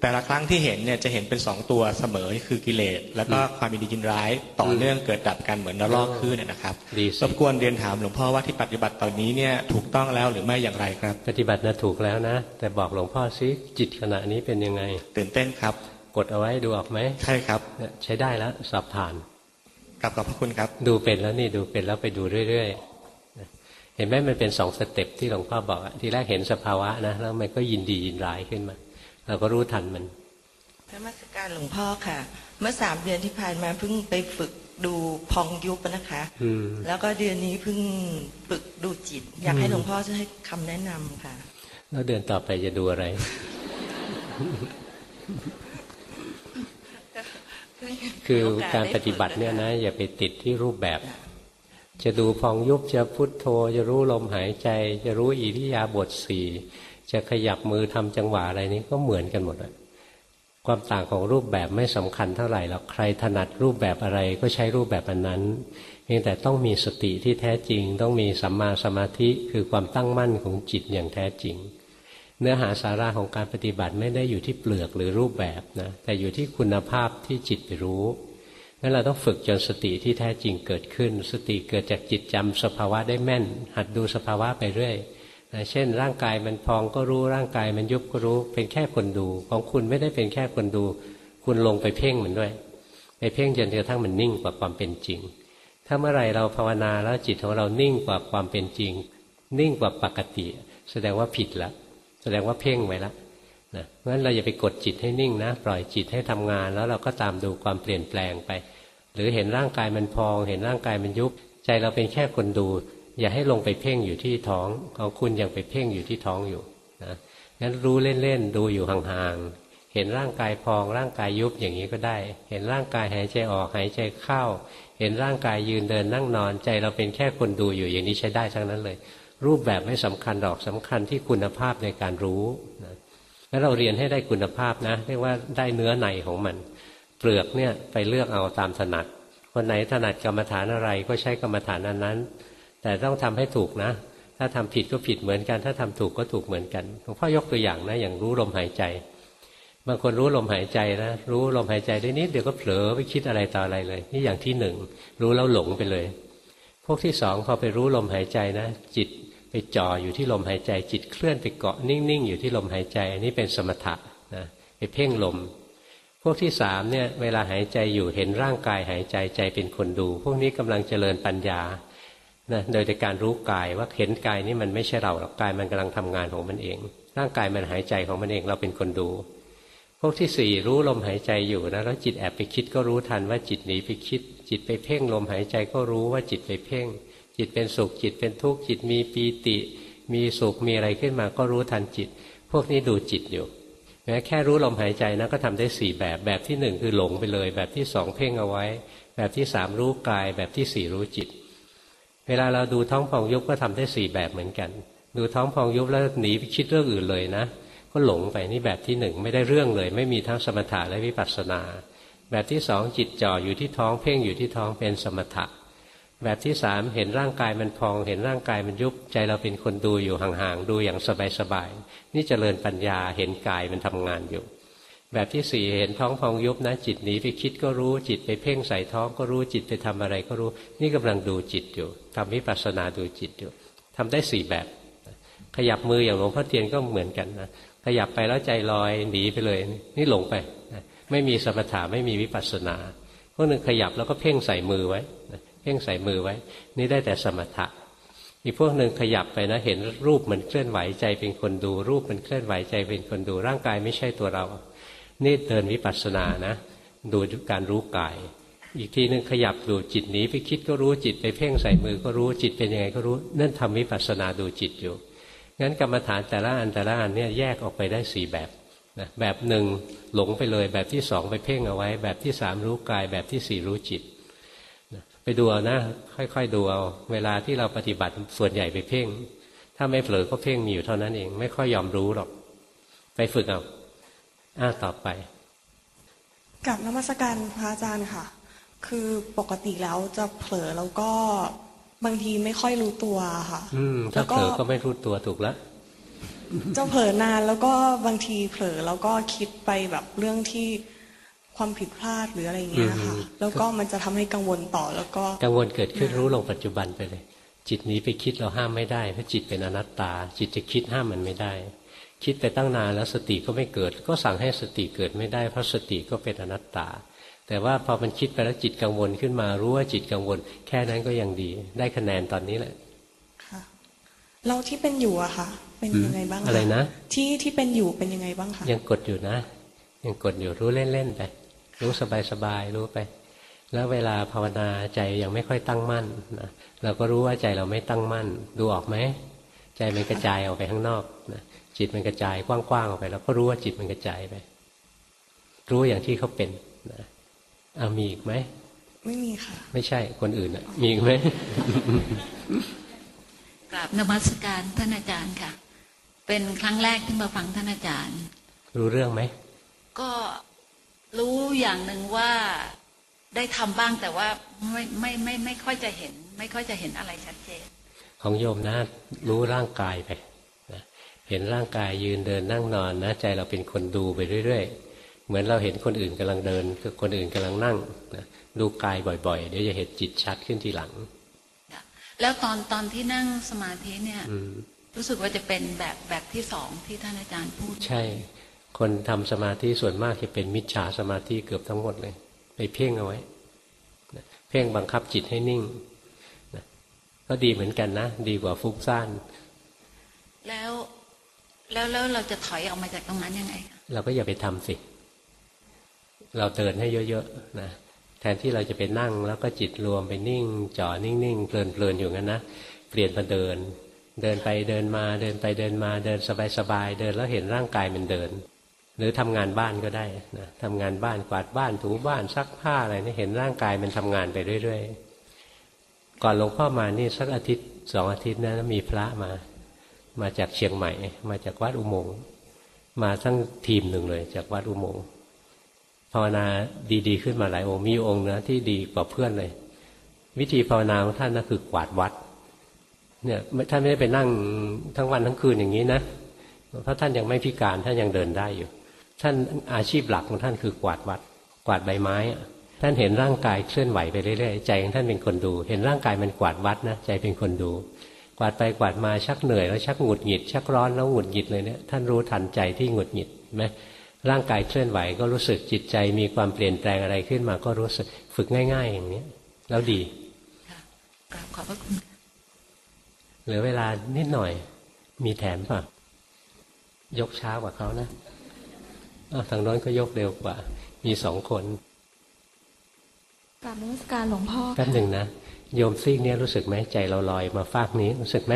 แต่ละครั้งที่เห็นเนี่ยจะเห็นเป็นสองตัวเสมอคือกิเลสแล้วก็ความมีดียินร้ายต่อเนื่องเกิดดับกันเหมือนนรกขึ้นนะนะครับดีรบกวนเรียนถามหลวงพ่อว่าที่ปฏิบัติตอนนี้เนี่ยถูกต้องแล้วหรือไม่อย่างไรครับ ปฏิบัตินะถูกแล้วนะ แต่บอกหลวงพ่อซิจิตขณะนี้เป็นยังไง ตื่นเต้นครับ กดเอาไว้ดูออกไหมใช่ครับเนี่ยใช้ได้แล้วสอบผ่านกราบขอบพระคุณครับ ดูเป็นแล้วนี่ดูเป็นแล้วไปดูเรื่อยๆเห็นไหมมันเป็นสองสเต็ปที่หลวงพ่อบอกอะทีแรกเห็นสภาวะนะแล้วมันก็ยินดียินร้ายขึ้นมา เราก็รู้ทันมันนมัสการหลวงพ่อค่ะ เมื่อสามเดือนที่ผ่านมาเพิ่งไปฝึกดูพองยุบนะคะอืมแล้วก็เดือนนี้เพิ่งฝึกดูจิต อยากให้หลวงพ่อช่วยให้คำแนะนำค่ะ แล้วเดือนต่อไปจะดูอะไรคือการปฏิบัติเนี่ยนะ อย่าไปติดที่รูปแบบ จะดูพองยุบจะพุทโธ จะรู้ลมหายใจ จะรู้อิริยาบถสี่จะขยับมือทำจังหวะอะไรนี้ก็เหมือนกันหมดอะความต่างของรูปแบบไม่สำคัญเท่าไหร่หรอกใครถนัดรูปแบบอะไรก็ใช้รูปแบบอันนั้นเพียงแต่ต้องมีสติที่แท้จริง ต้องมีสัมมาสมาธิคือความตั้งมั่นของจิตอย่างแท้จริง เนื้อหาสาระของการปฏิบัติไม่ได้อยู่ที่เปลือกหรือรูปแบบนะแต่อยู่ที่คุณภาพที่จิตไปรู้ งั้นเราต้องฝึกจนสติที่แท้จริงเกิดขึ้น สติเกิดจากจิตจำสภาวะได้แม่น หัดดูสภาวะไปเรื่อยนะเช่น ร่างกายมันพองก็รู้ร่างกายมันยุบก็รู้ เป็นแค่คนดู ของคุณไม่ได้เป็นแค่คนดู คุณลงไปเพ่งมันด้วย ไปเพ่งจนกระทั่งมันนิ่งกว่าความเป็นจริง ถ้าเมื่อไรเราภาวนาแล้วจิตของเรานิ่งกว่าความเป็นจริง นิ่งกว่าปกติ แสดงว่าผิดล้วแสดงว่าเพ่งไว้แล้ว นะเพราะฉะนั้นเราอย่าไปกดจิตให้นิ่งนะปล่อยจิตให้ทำงาน แล้วเราก็ตามดูความเปลี่ยนแปลงไป หรือเห็นร่างกายมันพอง เห็นร่างกายมันยุบใจเราเป็นแค่คนดู อย่าให้ลงไปเพ่งอยู่ที่ท้องของคุณยังไปเพ่งอยู่ที่ท้องอยู่นะงั้นรู้เล่นๆดูอยู่ห่างๆเห็นร่างกายพองร่างกายยุบอย่างนี้ก็ได้ เห็นร่างกายหายใจออกหายใจเข้า เห็นร่างกายยืนเดินนั่งนอนใจเราเป็นแค่คนดูอยู่อย่างนี้ใช้ได้ทั้งนั้นเลย รูปแบบไม่สำคัญหรอกสำคัญที่คุณภาพในการรู้ แล้วเราเรียนให้ได้คุณภาพนะ เรียกว่าได้เนื้อในของมัน เปลือกเนี่ยไปเลือกเอาตามถนัด คนไหนถนัดกรรมฐานอะไรก็ใช้กรรมฐานอันนั้น แต่ต้องทำให้ถูกนะ ถ้าทำผิดก็ผิดเหมือนกัน ถ้าทำถูกก็ถูกเหมือนกันหลวงพ่อยกตัวอย่างนะ อย่างรู้ลมหายใจ บางคนรู้ลมหายใจนะรู้ลมหายใจได้นิดเดี๋ยวก็เผลอไปคิดอะไรต่ออะไรเลย นี่อย่างที่หนึ่งรู้แล้วหลงไปเลย พวกที่สองพอไปรู้ลมหายใจนะ จิต ไปจ่ออยู่ที่ลมหายใจจิตเคลื่อนไปเกาะนิ่งๆ อยู่ที่ลมหายใจ อันนี้เป็นสมถะนะไปเพ่งลม พวกที่สามเนี่ยเวลาหายใจอยู่เห็นร่างกายหายใจใจเป็นคนดู พวกนี้กำลังเจริญปัญญานะโดยการรู้กายว่าเห็นกายนี่มันไม่ใช่เราหรอกกายมันกำลังทำงานของมันเอง ร่างกายมันหายใจของมันเองเราเป็นคนดู พวกที่สี่รู้ลมหายใจอยู่นะแล้วจิตแอบไปคิดก็รู้ทันว่าจิตหนีไปคิด จิตไปเพ่งลมหายใจก็รู้ว่าจิตไปเพ่ง จิตเป็นสุขจิตเป็นทุกข์จิตมีปีติ มีสุขมีอะไรขึ้นมาก็รู้ทันจิต พวกนี้ดูจิตอยู่แม้แค่รู้ลมหายใจนะก็ทำได้สี่แบบแบบที่หนึ่งคือหลงไปเลย แบบที่สองเพ่งเอาไว้ แบบที่สามรู้กาย แบบที่สี่รู้จิต เวลาเราดูท้องพองยุบก็ทำได้สี่แบบเหมือนกัน ดูท้องพองยุบแล้วหนีไปคิดเรื่องอื่นเลยนะ ก็หลงไปนี่แบบที่หนึ่งไม่ได้เรื่องเลย ไม่มีทั้งสมถะและวิปัสสนา แบบที่สองจิตจ่ออยู่ที่ท้องเพ่งอยู่ที่ท้องเป็นสมถะ แบบที่สามเห็นร่างกายมันพอง เห็นร่างกายมันยุบใจเราเป็นคนดูอยู่ห่างๆดูอย่างสบายๆนี่เจริญปัญญาเห็นกายมันทำงานอยู่ แบบที่สี่เห็นท้องพองยุบนะจิตหนีไปคิดก็รู้จิตไปเพ่งใส่ท้องก็รู้จิตไปทำอะไรก็รู้ นี่กำลังดูจิตอยู่ทำวิปัสสนาดูจิตอยู่ทำได้สี่แบบ ขยับมืออย่างหลวงพ่อเทียนก็เหมือนกันนะขยับไปแล้วใจลอยหนีไปเลย นี่หลงไป ไม่มีสมถะไม่มีวิปัสสนาพวกหนึ่งขยับแล้วก็เพ่งใส่มือไว้ เพ่งใส่มือไว้ นี่ได้แต่สมถะอีกพวกหนึ่งขยับไปนะ เห็นรูปมันเคลื่อนไหวใจเป็นคนดู รูปมันเคลื่อนไหวใจเป็นคนดูร่างกายไม่ใช่ตัวเรา นี่เดินวิปัสสนานะ ดูการรู้กาย อีกทีหนึ่งขยับดูจิตหนีไปคิดก็รู้จิตไปเพ่งใส่มือก็รู้จิตเป็นยังไงก็รู้นั่นทำวิปัสสนาดูจิตอยู่งั้นกรรมฐานแต่ละอันแต่ละอันเนี่ยแยกออกไปได้สี่แบบนะแบบหนึ่งหลงไปเลยแบบที่สองไปเพ่งเอาไว้ แบบที่สามรู้กาย แบบที่สี่รู้จิต ไปดูเอานะ ค่อยๆดูเอาเวลาที่เราปฏิบัติส่วนใหญ่ไปเพ่ง ถ้าไม่เผลอก็เพ่งมีอยู่เท่านั้นเอง ไม่ค่อยยอมรู้หรอก ไปฝึกเอาอ้าต่อไปกับนมัสการพระอาจารย์ค่ะ คือปกติแล้วจะเผลอแล้วก็บางทีไม่ค่อยรู้ตัวค่ะ อืมถ้าเผลอก็ไม่รู้ตัวถูกแล้วจะเผลอนานแล้วก็บางทีเผลอแล้วก็คิดไปแบบเรื่องที่ ความผิดพลาดหรืออะไรอย่างเงี้ยค่ะ แล้วก็มันจะทำให้กังวลต่อแล้วก็กังวลเกิดขึ้นรู้ลงปัจจุบันไปเลย จิตนี้ไปคิดเราห้ามไม่ได้เพราะจิตเป็นอนัตตา จิตจะคิดห้ามมันไม่ได้ คิดไปตั้งนานแล้วสติก็ไม่เกิด ก็สั่งให้สติเกิดไม่ได้เพราะสติก็เป็นอนัตตา แต่ว่าพอมันคิดไปแล้วจิตกังวลขึ้นมา รู้ว่าจิตกังวล แค่นั้นก็ยังดี ได้คะแนนตอนนี้แหละเราที่เป็นอยู่อะค่ะเป็นยังไงบ้างคอะไรนะที่ที่เป็นอยู่เป็นยังไงบ้างคะยังกดอยู่นะ ยังกดอยู่รู้เล่นๆไป รู้สบายๆรู้ไป แล้วเวลาภาวนาใจยังไม่ค่อยตั้งมั่นนะเราก็รู้ว่าใจเราไม่ตั้งมั่น ดูออกไหมใจมันกระจายออกไปข้างนอกนะจิตมันกระจายกว้างๆออกไปเราก็รู้ว่าจิตมันกระจายไป รู้อย่างที่เขาเป็นนะเอามีอีกไหมไม่มีค่ะ ไม่ใช่คนอื่นอะ มีอีกไหมกราบนมัสการท่านอาจารย์ค่ะ เป็นครั้งแรกที่มาฟังท่านอาจารย์ รู้เรื่องไหมก็ รู้อย่างหนึ่งว่าได้ทำบ้างแต่ว่าไม่ไม่ไม่ไม่ค่อยจะเห็น ไม่ค่อยจะเห็นอะไรชัดเจน ของโยมนะรู้ร่างกายไปนะเห็นร่างกายยืนเดินนั่งนอนนะใจเราเป็นคนดูไปเรื่อย ๆ เหมือนเราเห็นคนอื่นกำลังเดินคือคนอื่นกำลังนั่งนะดูกายบ่อยๆ เดี๋ยวจะเห็นจิตชัดขึ้นทีหลัง แล้วตอนตอนที่นั่งสมาธิเนี่ยรู้สึกว่าจะเป็นแบบแบบที่สองที่ท่านอาจารย์พูดใช่ คนทำสมาธิส่วนมากจะเป็นมิจฉาสมาธิเกือบทั้งหมดเลย ไปเพ่งเอาไว้เพ่งบังคับจิตให้นิ่งก็ดีเหมือนกันนะ ดีกว่าฟุ้งซ่านแล้วแล้วแล้วเราจะถอยออกมาจากตรงนั้นยังไง เราก็อย่าไปทำสิ เราเดินให้เยอะๆนะแทนที่เราจะไปนั่ง แล้วก็จิตรวมไปนิ่งจ่อนิ่งๆเพลินๆอยู่งั้นนะเปลี่ยนมาเดิน เดินไปเดินมาเดินไปเดินมาเดินสบายๆเดินแล้วเห็นร่างกายมันเดิน หรือทำงานบ้านก็ได้นะทำงานบ้านกวาดบ้านถูบ้านซักผ้าอะไรนี่เห็นร่างกายมันทำงานไปเรื่อยๆ ก่อนหลวงพ่อมานี่สักอาทิตย์สองอาทิตย์นะมีพระมา มาจากเชียงใหม่ มาจากวัดอุโมงค์มาทั้งทีมหนึ่งเลย จากวัดอุโมงค์ภาวนาดีๆ ขึ้นมาหลายองค์มีองค์นะที่ดีกว่าเพื่อนเลย วิธีภาวนาของท่านก็คือกวาดวัด เนี่ยท่านไม่ได้ไปนั่งทั้งวันทั้งคืนอย่างนี้นะเพราะท่านยังไม่พิการท่านยังเดินได้อยู่ ท่านอาชีพหลักของท่านคือกวาดวัด กวาดใบไม้ท่านเห็นร่างกายเคลื่อนไหวไปเรื่อยๆใจของท่านเป็นคนดู เห็นร่างกายมันกวาดวัดนะใจเป็นคนดู กวาดไปกวาดมาชักเหนื่อยแล้วชักหงุดหงิด ชักร้อนแล้วหงุดหงิดเลยเนี่ยท่านรู้ทันใจที่หงุดหงิดไหมร่างกายเคลื่อนไหวก็รู้สึกจิตใจมีความเปลี่ยนแปลงอะไรขึ้นมาก็รู้สึกฝึกง่าย ๆ อย่างนี้แล้วดีขอบพระคุณเหลือเวลานิดหน่อย มีแถมป่ะ ยกช้ากว่าเขานะ ทางน้นก็ยกเร็วกว่า มีสองคนกราบนมัสการหลวงพ่อแป๊บหนึ่งนะโยมซีกเนี้ยรู้สึกไหมใจเราลอยมาฟากนี้รู้สึกไหม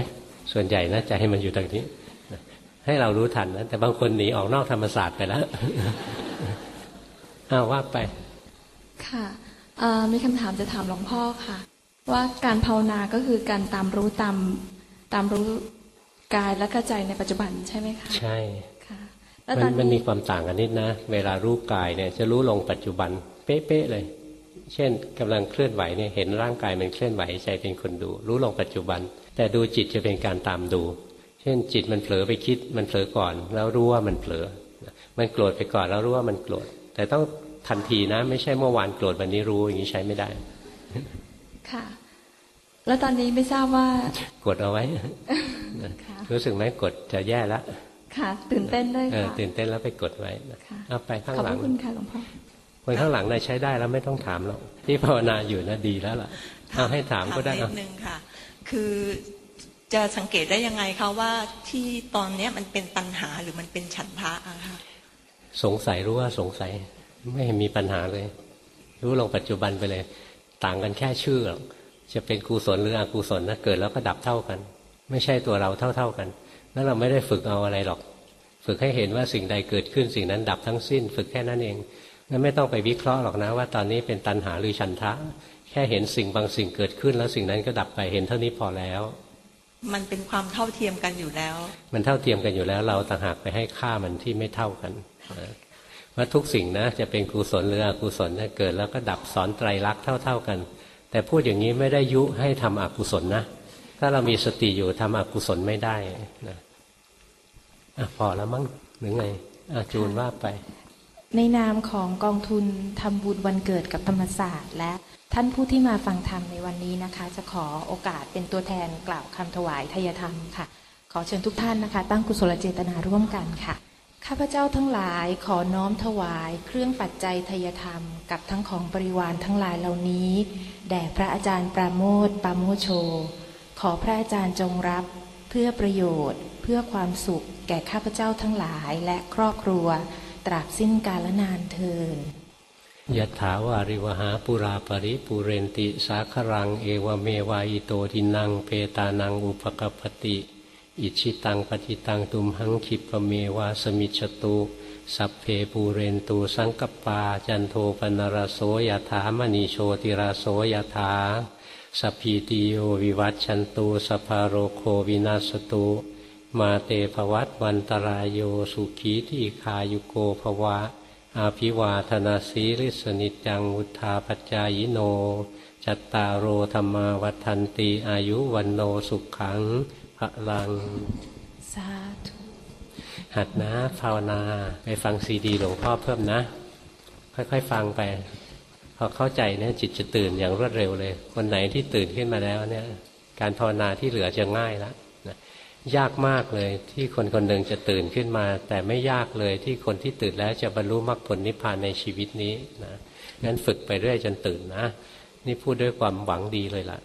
ส่วนใหญ่นะใจให้มันอยู่ตรงนี้ ให้เรารู้ทันนะแต่บางคนหนีออกนอกธรรมศาสตร์ไปแล้วอ้าวว่าไป ค่ะมีคำถามจะถามหลวงพ่อค่ะ ว่าการภาวนาก็คือการตามรู้ตามตามรู้กายและกระใจในปัจจุบันใช่ไหมคะใช่ค่ะแล้ว มันมันมีความต่างกันนิดนะ เวลารู้กายเนี่ยจะรู้ลงปัจจุบัน เป๊ะๆเลย เช่นกำลังเคลื่อนไหวเนี่ยเห็นร่างกายมันเคลื่อนไหวใจเป็นคนดู รู้ลงปัจจุบัน แต่ดูจิตจะเป็นการตามดู เช่นจิตมันเผลอไปคิดมันเผลอก่อน แล้วรู้ว่ามันเผลอ มันโกรธไปก่อนแล้วรู้ว่ามันโกรธ แต่ต้องทันทีนะ ไม่ใช่เมื่อวานโกรธวันนี้รู้อย่างนี้ใช้ไม่ได้ ค่ะ แล้วตอนนี้ไม่ทราบว่ากดเอาไว้รู้สึกไหมกดจะแย่แล้ว ค่ะ ตื่นเต้นด้วยค่ะตื่นเต้นแล้วไปกดไว้เอาไปข้างหลังขอบคุณค่ะหลวงพ่อคนข้างหลังนายใช้ได้แล้วไม่ต้องถามหรอกที่ภาวนาอยู่นะดีแล้วล่ะเอาให้ถามก็ได้เอาหนึ่งค่ะ คือจะสังเกตได้ยังไงคะว่าที่ตอนเนี้ยมันเป็นปัญหาหรือมันเป็นฉันทะอะคะสงสัยรู้ว่าสงสัยไม่มีปัญหาเลย รู้ลงปัจจุบันไปเลย ต่างกันแค่ชื่อจะเป็นกุศลหรืออกุศลนะเกิดแล้วก็ดับเท่ากัน ไม่ใช่ตัวเราเท่า ๆกัน นั่นเราไม่ได้ฝึกเอาอะไรหรอก ฝึกให้เห็นว่าสิ่งใดเกิดขึ้นสิ่งนั้นดับทั้งสิ้น ฝึกแค่นั้นเองนั่นไม่ต้องไปวิเคราะห์หรอกนะว่าตอนนี้เป็นตัณหาหรือฉันทะ แค่เห็นสิ่งบางสิ่งเกิดขึ้น แล้วสิ่งนั้นก็ดับไปเห็นเท่านี้พอแล้ว มันเป็นความเท่าเทียมกันอยู่แล้ว มันเท่าเทียมกันอยู่แล้ว เราต่างหากไปให้ค่ามันที่ไม่เท่ากันว่าทุกสิ่งนะจะเป็นกุศลหรืออกุศลนะเกิดแล้วก็ดับสอนไตรลักษณ์เท่า ๆกัน แต่พูดอย่างนี้ไม่ได้ยุให้ทำอกุศลนะ ถ้าเรามีสติอยู่ทำอกุศลไม่ได้นะ อะพอแล้วมั้งหรือไงอาจูนว่าไป ในนามของกองทุนทำบุญวันเกิดกับธรรมศาสตร์ และท่านผู้ที่มาฟังธรรมในวันนี้นะคะ จะขอโอกาสเป็นตัวแทนกล่าวคำถวายทยธรรมค่ะ ขอเชิญทุกท่านนะคะ ตั้งกุศลเจตนาร่วมกันค่ะข้าพเจ้าทั้งหลายขอน้อมถวาย เครื่องปัจจัยทยธรรม กับทั้งของบริวารทั้งหลายเหล่านี้แด่พระอาจารย์ปราโมทปราโมโช ขอพระอาจารย์จงรับเพื่อประโยชน์ เพื่อความสุขแก่ข้าพเจ้าทั้งหลายและครอบครัว ตราบสิ้นกาลนานเทินยะถาวาริวหาปุราปริปุเรนติ สาครัง เอวเมวายโตทินังเปตานังอุปกปติ อิจฉิตังปัตถิตังตุมหัง ขิปปะเมวะ สะมิชฌะตุสัพเพปูเรนตุ สังกัปปา จันโทปัณณะระโส ยะถา มะณิ โชติระโส ยะถา สัพพีติโยวิวัชชันตุ สัพพะโรโควินัสสะตุ มาเต ภะวัตวันตะราโยสุขีทีฆายุโก ภะวะ อะภิวาทะนะสีลิสสะ นิจจัง วุฑฒาปะจายิโน จัตตาโรธรรมาวัฒนตีอายุวันโนสุขขังพลัง สาธุหัดนะภาวนาไปฟังซีดีหลวงพ่อเพิ่มนะ ค่อยๆ ฟังไป พอเข้าใจเนี่ยจิตจะตื่นอย่างรวดเร็วเลยคนไหนที่ตื่นขึ้นมาแล้วเนี่ย การภาวนาที่เหลือจะง่ายแล้ว ยากมากเลยที่คนคนหนึ่งจะตื่นขึ้นมา แต่ไม่ยากเลยที่คนที่ตื่นแล้วจะบรรลุมรรคผลนิพพานในชีวิตนี้นะงั้นฝึกไปเรื่อยจนตื่นนะ นี่พูดด้วยความหวังดีเลยล่ะ